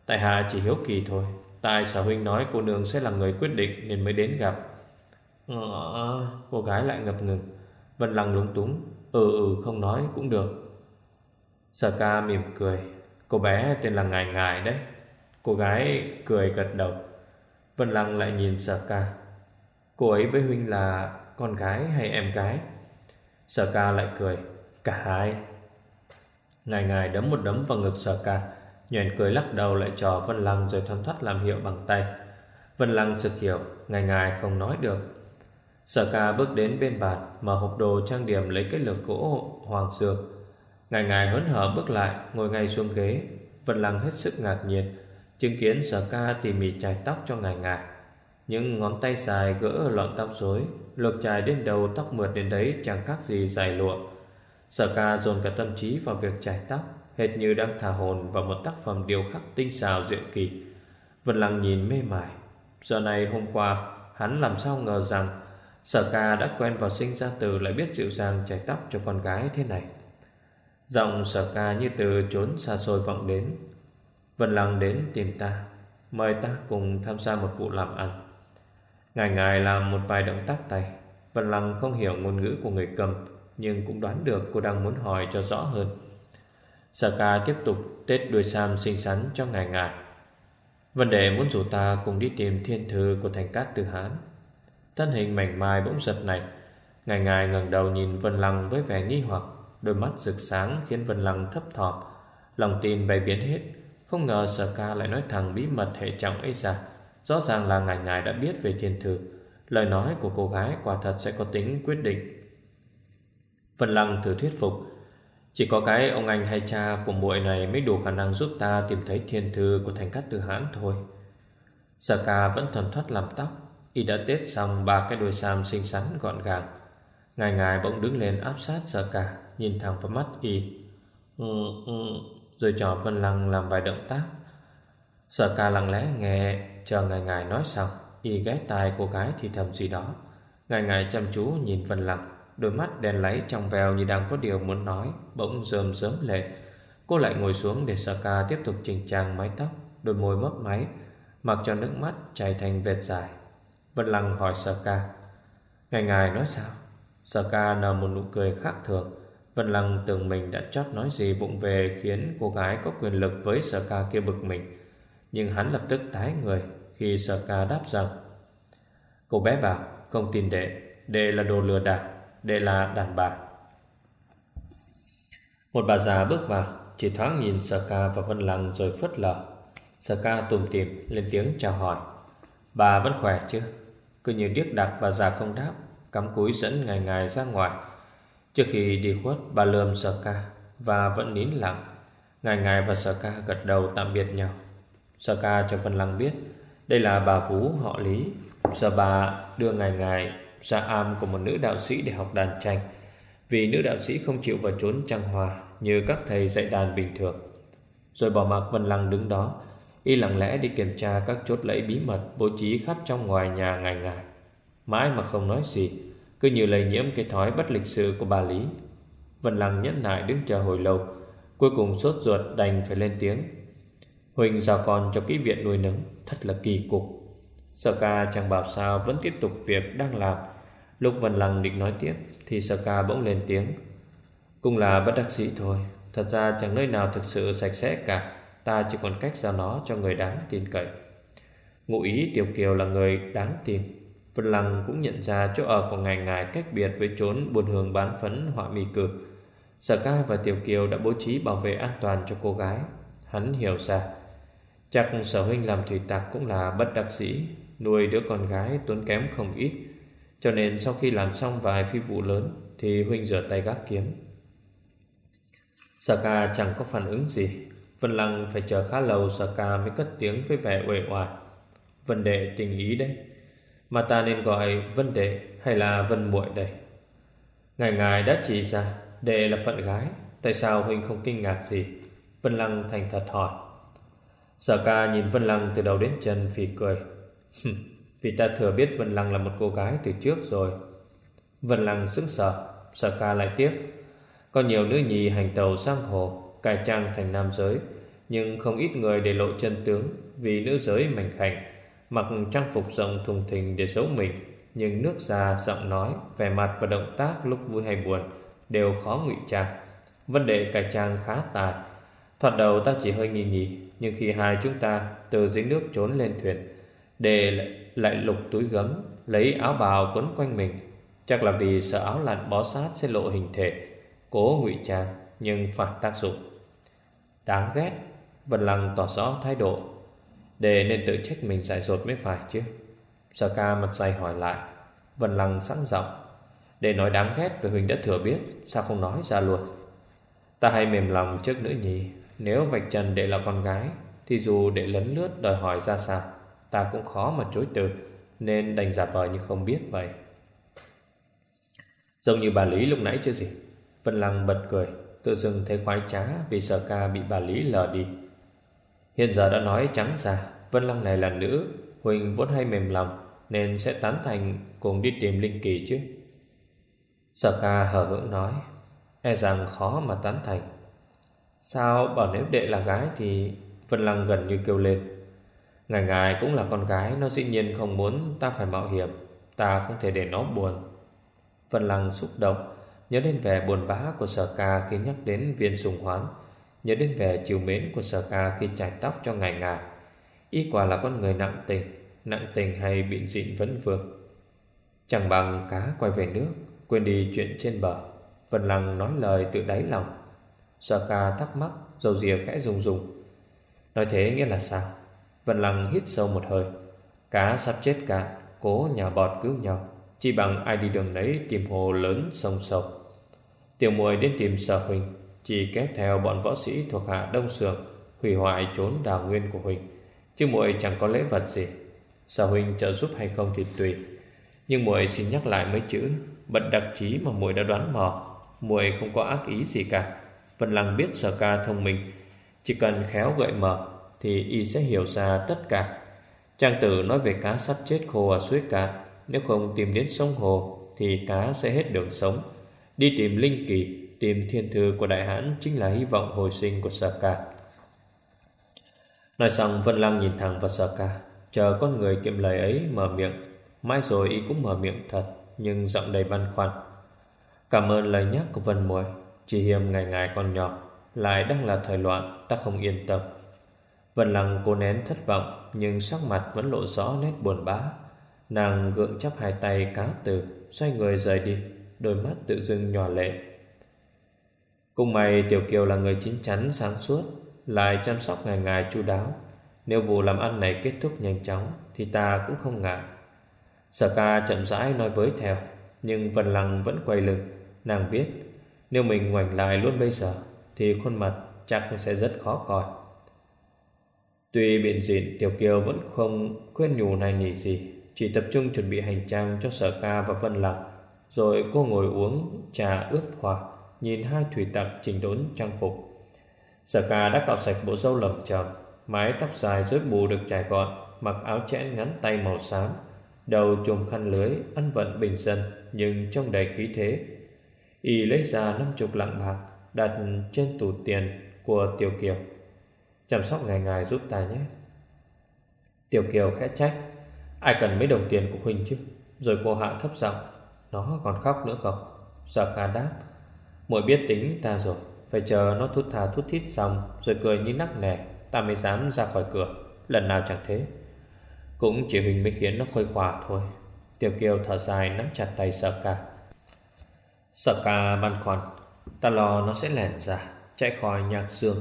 Tại hạ chỉ hiếu kỳ thôi. Tại sở huynh nói cô nương sẽ là người quyết định Nên mới đến gặp? Ờ, cô gái lại ngập ngừng. Vân Lăng lúng túng. Ừ ừ không nói cũng được. Sở ca mỉm cười. Cô bé tên là Ngài Ngài đấy. Cô gái cười gật đầu. Vân Lăng lại nhìn sở ca. Cô ấy với Huynh là con gái hay em gái? Sở ca lại cười, Cả hai. Ngài ngài đấm một đấm vào ngực sở ca, Nhoèn cười lắc đầu lại trò Vân Lăng Rồi thoăn thoắt làm hiệu bằng tay. Vân Lăng sực hiểu, Ngài ngài không nói được. Sở ca bước đến bên bàn, Mở hộp đồ trang điểm lấy cái lược gỗ hoàng dược. Ngài ngài hớn hở bước lại, Ngồi ngay xuống ghế. Vân Lăng hết sức ngạc nhiên, Chứng kiến sở ca tỉ mỉ chải tóc cho ngài ngài những ngón tay dài gỡ lọn tóc rối Lược dài đến đầu tóc mượt đến đấy Chẳng khác gì dài lụa. Sở ca dồn cả tâm trí vào việc chải tóc, Hệt như đang thả hồn vào một tác phẩm điêu khắc tinh xào diệu kỳ. Vân Lăng nhìn mê mải. Giờ này hôm qua, Hắn làm sao ngờ rằng Sở ca đã quen vào sinh ra từ Lại biết dịu dàng chải tóc cho con gái thế này. Giọng sở ca như từ trốn xa xôi vọng đến. Vân Lăng đến tìm ta, Mời ta cùng tham gia một vụ làm ăn. Ngài ngài làm một vài động tác tay. Vân Lăng không hiểu ngôn ngữ của người cầm, Nhưng cũng đoán được cô đang muốn hỏi cho rõ hơn. Sở ca tiếp tục Tết đuôi sam xinh xắn cho ngài ngài. Vấn đề muốn rủ ta cùng đi tìm thiên thư của thành cát từ hán. Thân hình mảnh mai bỗng giật này Ngài ngài ngẩng đầu nhìn Vân Lăng với vẻ nghi hoặc, Đôi mắt rực sáng khiến Vân Lăng thấp thỏm. Lòng tin bay biến hết, Không ngờ sở ca lại nói thẳng bí mật hệ trọng ấy ra. Rõ ràng là ngài ngài đã biết về thiên thư. Lời nói của cô gái quả thật sẽ có tính quyết định. Vân Lăng thử thuyết phục. Chỉ có cái ông anh hay cha của muội này Mới đủ khả năng giúp ta tìm thấy thiên thư của thành cát tư hãn thôi. Sở ca vẫn thuần thoát làm tóc. Y đã tết xong ba cái đuôi sam xinh xắn gọn gàng. Ngài ngài bỗng đứng lên áp sát sở ca Nhìn thẳng vào mắt Y. Ừ, ừ, Rồi trò Vân Lăng làm vài động tác. Sở ca lặng lẽ nghe. Chờ ngài ngài nói xong, Y ghé tai cô gái thì thầm gì đó. Ngài ngài chăm chú nhìn Vân Lăng, Đôi mắt đen láy trong veo như đang có điều muốn nói, Bỗng rơm rớm lệ. Cô lại ngồi xuống để Sơ ca tiếp tục chỉnh trang mái tóc, Đôi môi mấp máy, Mặc cho nước mắt chảy thành vệt dài. Vân Lăng hỏi Sơ ca Ngài ngài nói sao? Sơ ca nở một nụ cười khác thường. Vân Lăng tưởng mình đã chót nói gì bụng về Khiến cô gái có quyền lực với Sơ ca kia bực mình, Nhưng hắn lập tức tái người. Khi Saka ca đáp rằng, Cô bé bảo không tin đệ Đệ là đồ lừa đảo, Đệ là đàn bà. Một bà già bước vào, Chỉ thoáng nhìn Saka ca và Vân Lăng rồi phớt lờ. Saka ca tùm tìm, lên tiếng chào hỏi. Bà vẫn khỏe chứ? Cứ như điếc đặc bà già không đáp, Cắm cúi dẫn ngày ngày ra ngoài. Trước khi đi khuất, bà lườm Saka ca Và vẫn nín lặng. Ngài ngài và Saka ca gật đầu tạm biệt nhau. Saka ca cho Vân Lăng biết đây là bà Vũ họ Lý. Giờ bà đưa ngày ngày ra am của một nữ đạo sĩ để học đàn tranh. Vì nữ đạo sĩ không chịu vào trốn trăng hòa Như các thầy dạy đàn bình thường. Rồi bỏ mặc Vân Lăng đứng đó, Y lặng lẽ đi kiểm tra các chốt lẫy bí mật Bố trí khắp trong ngoài nhà ngày ngày Mãi mà không nói gì, Cứ như lây nhiễm cái thói bất lịch sự của bà Lý. Vân Lăng nhẫn nại đứng chờ hồi lâu, Cuối cùng sốt ruột đành phải lên tiếng. Huỳnh giao con cho kỹ viện nuôi nấng, Thật là kỳ cục Sở ca chẳng bảo sao vẫn tiếp tục việc đang làm Lúc Vân Lăng định nói tiếp, Thì Sở ca bỗng lên tiếng Cũng là bất đắc dĩ thôi, Thật ra chẳng nơi nào thực sự sạch sẽ cả, Ta chỉ còn cách giao nó cho người đáng tin cậy Ngụ ý Tiểu Kiều là người đáng tin Vân Lăng cũng nhận ra chỗ ở của ngài ngài cách biệt với chốn buồn hương bán phấn họa mì cử. Sở ca và Tiểu Kiều đã bố trí bảo vệ an toàn cho cô gái. Hắn hiểu ra. Chắc sở huynh làm thủy tạc cũng là bất đắc dĩ, nuôi đứa con gái tốn kém không ít. Cho nên sau khi làm xong vài phi vụ lớn thì huynh rửa tay gác kiếm. Sở ca chẳng có phản ứng gì. Vân Lăng phải chờ khá lâu sở ca mới cất tiếng với vẻ uể oải. vân đệ tình ý đấy. Mà ta nên gọi Vân Đệ hay là Vân Muội đây Ngài ngài đã chỉ ra Đệ là phận gái Tại sao Huynh không kinh ngạc gì Vân Lăng thành thật hỏi Sở ca nhìn Vân Lăng từ đầu đến chân phì cười. Vì ta thừa biết Vân Lăng là một cô gái từ trước rồi. Vân Lăng sững sờ Sở ca lại tiếp. Có nhiều nữ nhì hành tàu sang hồ Cải trang thành nam giới Nhưng không ít người để lộ chân tướng Vì nữ giới mảnh khảnh Mặc trang phục rộng thùng thình để giấu mình Nhưng nước da, giọng nói, vẻ mặt và động tác lúc vui hay buồn Đều khó ngụy trang. Vấn đề cải trang khá tài Thoạt đầu ta chỉ hơi nghi nghi. Nhưng khi hai chúng ta từ dưới nước trốn lên thuyền Để lại, lại lục túi gấm Lấy áo bào quấn quanh mình Chắc là vì sợ áo lặn bó sát sẽ lộ hình thể Cố ngụy trang Nhưng phản tác dụng. Đáng ghét Vân Lăng tỏ rõ thái độ để nên tự trách mình dại dột mới phải chứ. Sở ca mặt dày hỏi lại Vân Lăng sẵn giọng Để nói đáng ghét về Huỳnh đã thừa biết Sao không nói ra luôn? Ta hay mềm lòng trước nữ nhì nếu vạch trần đệ là con gái, Thì dù đệ lấn lướt đòi hỏi ra sao, Ta cũng khó mà chối từ, Nên đành giả vờ như không biết vậy. Giống như bà Lý lúc nãy chứ gì? Vân Lăng bật cười, Tự dưng thấy khoái trá Vì sở ca bị bà Lý lờ đi. Hiện giờ đã nói trắng ra, Vân Lăng này là nữ, Huỳnh vốn hay mềm lòng, Nên sẽ tán thành cùng đi tìm Linh Kỳ chứ. Sở ca hờ hững nói E rằng khó mà tán thành. Sao bảo nếu đệ là gái Thì Vân Lăng gần như kêu lên. Ngài ngài cũng là con gái, Nó dĩ nhiên không muốn ta phải mạo hiểm, Ta không thể để nó buồn. Vân Lăng xúc động, Nhớ đến vẻ buồn bã của sở ca khi nhắc đến viên sùng hoán, Nhớ đến vẻ chiều mến của sở ca khi chải tóc cho ngài ngài Ý quả là con người nặng tình Nặng tình hay bị dịn vấn vương. Chẳng bằng cá quay về nước, Quên đi chuyện trên bờ, Vân Lăng nói lời tự đáy lòng. Sở ca thắc mắc, Dầu rìa khẽ rung rung. Nói thế nghĩa là sao? Vân Lăng hít sâu một hơi. Cá sắp chết cả Cố nhà bọt cứu nhau. Chỉ bằng ai đi đường nấy tìm hồ lớn sông sâu. Tiểu muội đến tìm sở huynh Chỉ kéo theo bọn võ sĩ thuộc hạ đông sường Hủy hoại trốn đào nguyên của huynh Chứ muội chẳng có lễ vật gì. Sở huynh trợ giúp hay không thì tùy. Nhưng muội xin nhắc lại mấy chữ, Bật đặc trí mà muội đã đoán mò. Muội không có ác ý gì cả. Vân Lăng biết sở ca thông minh. Chỉ cần khéo gợi mở, Thì y sẽ hiểu ra tất cả. Trang tử nói về cá sắp chết khô ở suối cạn. Nếu không tìm đến sông hồ, Thì cá sẽ hết đường sống. Đi tìm linh kỳ, Tìm thiên thư của đại hãn Chính là hy vọng hồi sinh của sở ca. Nói xong, Vân Lăng nhìn thẳng vào sở ca. Chờ con người kiệm lời ấy mở miệng. Mãi rồi y cũng mở miệng thật, Nhưng giọng đầy băn khoăn. Cảm ơn lời nhắc của Vân Muội. Chỉ hiềm ngày ngày còn nhỏ, Lại đang là thời loạn, Ta không yên tâm. Vân Lăng cố nén thất vọng, Nhưng sắc mặt vẫn lộ rõ nét buồn bã. Nàng gượng chắp hai tay cáo từ, Xoay người rời đi, Đôi mắt tự dưng nhỏ lệ. Cùng mày Tiểu Kiều là người chín chắn, sáng suốt, Lại chăm sóc ngày ngày chu đáo. Nếu vụ làm ăn này kết thúc nhanh chóng, Thì ta cũng không ngại. Sở ca chậm rãi nói với theo, Nhưng Vân Lăng vẫn quay lưng. Nàng biết nếu mình ngoảnh lại luôn bây giờ Thì khuôn mặt chắc sẽ rất khó coi. Tuy biện diện Tiểu Kiều vẫn không khuyên nhủ này nỉ gì Chỉ tập trung chuẩn bị hành trang cho sở ca và Vân lạc, Rồi cô ngồi uống trà ướp hòa, Nhìn hai thủy tặc chỉnh đốn trang phục. Sở ca đã cạo sạch bộ râu lầm trầm Mái tóc dài rối bù được trải gọn Mặc áo chẽn ngắn tay màu xám Đầu trùm khăn lưới Ăn vận bình dân Nhưng trông đầy khí thế. Y lấy ra năm chục lạng bạc Đặt trên tủ tiền của Tiểu Kiều. Chăm sóc ngày ngày giúp ta nhé. Tiểu Kiều khẽ trách, Ai cần mấy đồng tiền của Huynh chứ? Rồi cô hạ thấp giọng, Nó còn khóc nữa không? Sở ca đáp, Muội biết tính ta rồi, Phải chờ nó thút thà thút thít xong Rồi cười như nắc nẻ, Ta mới dám ra khỏi cửa, Lần nào chẳng thế. Cũng chỉ Huynh mới khiến nó khôi khỏa thôi. Tiểu Kiều thở dài nắm chặt tay sợ ca. Sở ca băn khoăn, Ta lo nó sẽ lẻn ra, Chạy khỏi nhạc xương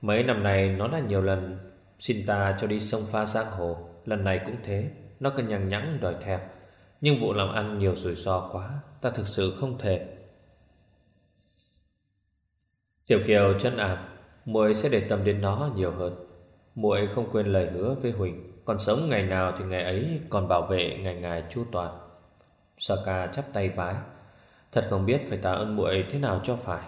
Mấy năm nay nó đã nhiều lần Xin ta cho đi sông pha giang hồ, Lần này cũng thế, Nó cần nhằng nhẵng đòi thèm. Nhưng vụ làm ăn nhiều rủi ro quá, Ta thực sự không thể. Tiểu Kiều chân ản muội sẽ để tâm đến nó nhiều hơn. Muội không quên lời hứa với Huỳnh, Còn sống ngày nào thì ngày ấy Còn bảo vệ ngày ngày chu toàn. Sở ca chắp tay vái. Thật không biết phải tạ ơn muội thế nào cho phải.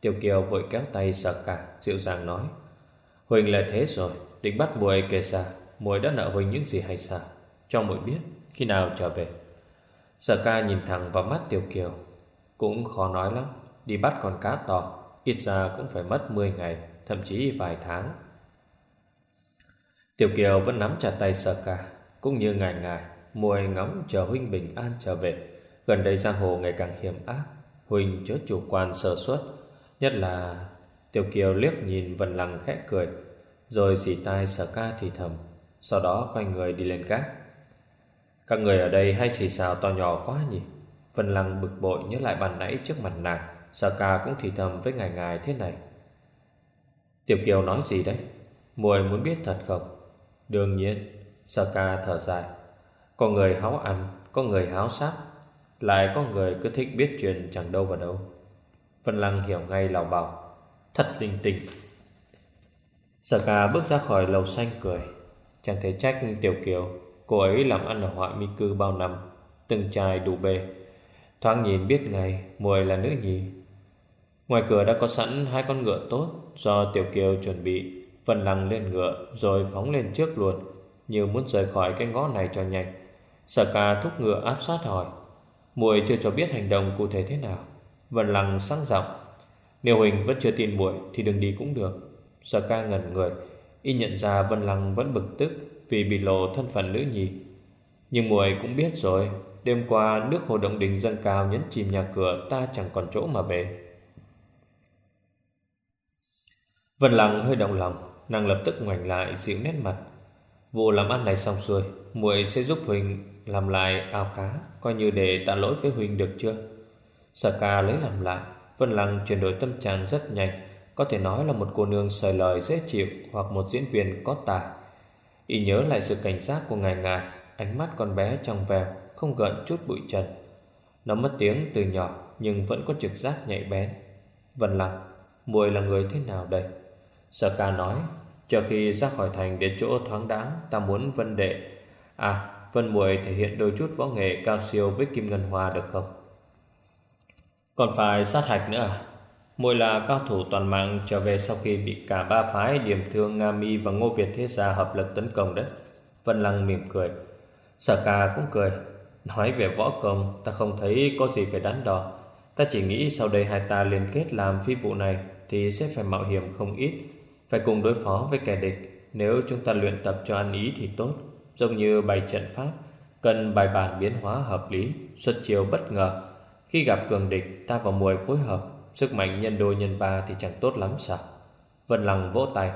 Tiểu Kiều vội kéo tay sở cả Dịu dàng nói, Huỳnh là thế rồi, Định bắt muội kể ra, muội đã nợ Huỳnh những gì hay sao? Cho muội biết, khi nào trở về? Sở ca nhìn thẳng vào mắt Tiểu Kiều, Cũng khó nói lắm, Đi bắt con cá to, Ít ra cũng phải mất 10 ngày, Thậm chí vài tháng. Tiểu Kiều vẫn nắm chặt tay sở ca, Cũng như ngày ngày muội ngóng chờ Huynh bình an trở về. Gần đây giang hồ ngày càng hiểm ác, Huỳnh chớ chủ quan sơ suất. Nhất là Tiểu Kiều liếc nhìn Vân Lăng khẽ cười, Rồi dì tai sở ca thì thầm, Sau đó quay người đi lên gác. Các người ở đây hay xì xào to nhỏ quá nhỉ? Vân Lăng bực bội nhớ lại bàn nãy trước mặt nàng Sở ca cũng thì thầm với ngài ngài thế này. Tiểu Kiều nói gì đấy? Mùi muốn biết thật không? Đương nhiên Sở ca thở dài. Có người háo ăn, Có người háo sắc lại có người cứ thích biết chuyện chẳng đâu vào đâu. Vân Lăng hiểu ngay lào bảo, Thật linh tinh. Sở ca bước ra khỏi lầu xanh cười. Chẳng thể trách Tiểu Kiều, Cô ấy làm ăn ở họa mi cư bao năm, Từng trai đủ bề. Thoáng nhìn biết ngay Mùi là nữ nhi Ngoài cửa đã có sẵn hai con ngựa tốt Do Tiểu Kiều chuẩn bị. Vân Lăng lên ngựa rồi phóng lên trước luôn, Như muốn rời khỏi cái ngõ này cho nhanh. Sở ca thúc ngựa áp sát hỏi muội chưa cho biết hành động cụ thể thế nào, Vân Lăng sáng giọng. Nếu Huỳnh vẫn chưa tin muội Thì đừng đi cũng được. Sở ca ngẩn người, Y nhận ra Vân Lăng vẫn bực tức Vì bị lộ thân phận nữ nhi Nhưng muội cũng biết rồi, Đêm qua nước hồ động đình dâng cao nhấn chìm nhà cửa Ta chẳng còn chỗ mà về Vân Lăng hơi động lòng, Nàng lập tức ngoảnh lại dịu nét mặt. Vụ làm ăn này xong xuôi, muội sẽ giúp Huỳnh làm lại ao cá, Coi như để tạ lỗi với Huỳnh được chưa? Saka lấy làm lại, Vân Lăng chuyển đổi tâm trạng rất nhanh, Có thể nói là một cô nương sời lời dễ chịu Hoặc một diễn viên có tài Y nhớ lại sự cảnh giác của ngài ngài, Ánh mắt con bé trong veo, Không gợn chút bụi trần. Nó mất tiếng từ nhỏ, Nhưng vẫn có trực giác nhạy bén. Vân Lăng, Muội là người thế nào đây? Sở ca nói, Chờ khi ra khỏi thành đến chỗ thoáng đáng Ta muốn Vân Đệ. À Vân Muội thể hiện đôi chút võ nghệ cao siêu với Kim Ngân Hoa được không Còn phải sát hạch nữa à Muội là cao thủ toàn mạng, trở về sau khi bị cả ba phái điểm thương, Nga Mi và Ngô Việt Thế Gia hợp lực tấn công đấy. Vân Lăng mỉm cười. Sở ca cũng cười. Nói về võ công, ta không thấy có gì phải đắn đo. Ta chỉ nghĩ sau đây hai ta liên kết làm phi vụ này thì sẽ phải mạo hiểm không ít. Phải cùng đối phó với kẻ địch. Nếu chúng ta luyện tập cho ăn ý thì tốt. Giống như bày trận pháp. Cần bài bản biến hóa hợp lý, xuất chiêu bất ngờ. Khi gặp cường địch ta và mùi phối hợp Sức mạnh nhân đôi nhân ba thì chẳng tốt lắm sao? Vân Lăng vỗ tay.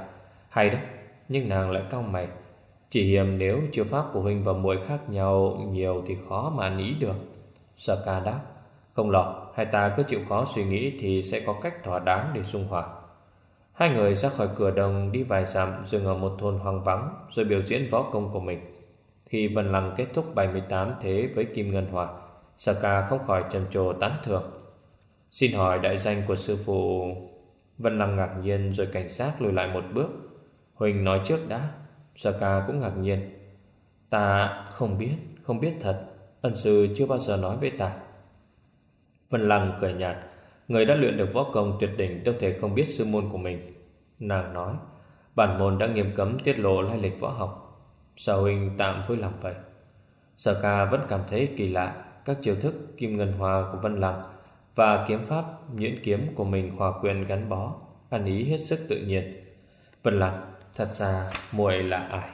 Hay đấy Nhưng nàng lại cau mày. Chỉ hiểm nếu chiêu pháp của huynh và muội khác nhau Nhiều thì khó mà nghĩ được. Sở ca đáp. Không lo Hai ta cứ chịu khó suy nghĩ Thì sẽ có cách thỏa đáng để xung hòa. Hai người ra khỏi cửa đồng Đi vài dặm dừng ở một thôn hoang vắng Rồi biểu diễn võ công của mình. Khi Vân Lăng kết thúc 78 thế với Kim Ngân Hòa Saka không khỏi trầm trồ tán thưởng. Xin hỏi đại danh của sư phụ Vân Lăng ngạc nhiên rồi cảnh sát lùi lại một bước. Huỳnh nói trước đã Saka cũng ngạc nhiên. Ta không biết, không biết thật Ân sư chưa bao giờ nói với ta. Vân Lăng cười nhạt Người đã luyện được võ công tuyệt đỉnh Đâu thể không biết sư môn của mình. Nàng nói Bản môn đã nghiêm cấm tiết lộ lai lịch võ học. Sao huynh tạm vui làm vậy Saka vẫn cảm thấy kỳ lạ Các chiêu thức kim ngân hòa của Vân Lăng và kiếm pháp nhuyễn kiếm của mình hòa quyền gắn bó, ăn ý hết sức tự nhiên. Vân Lạc, thật ra muội là ai?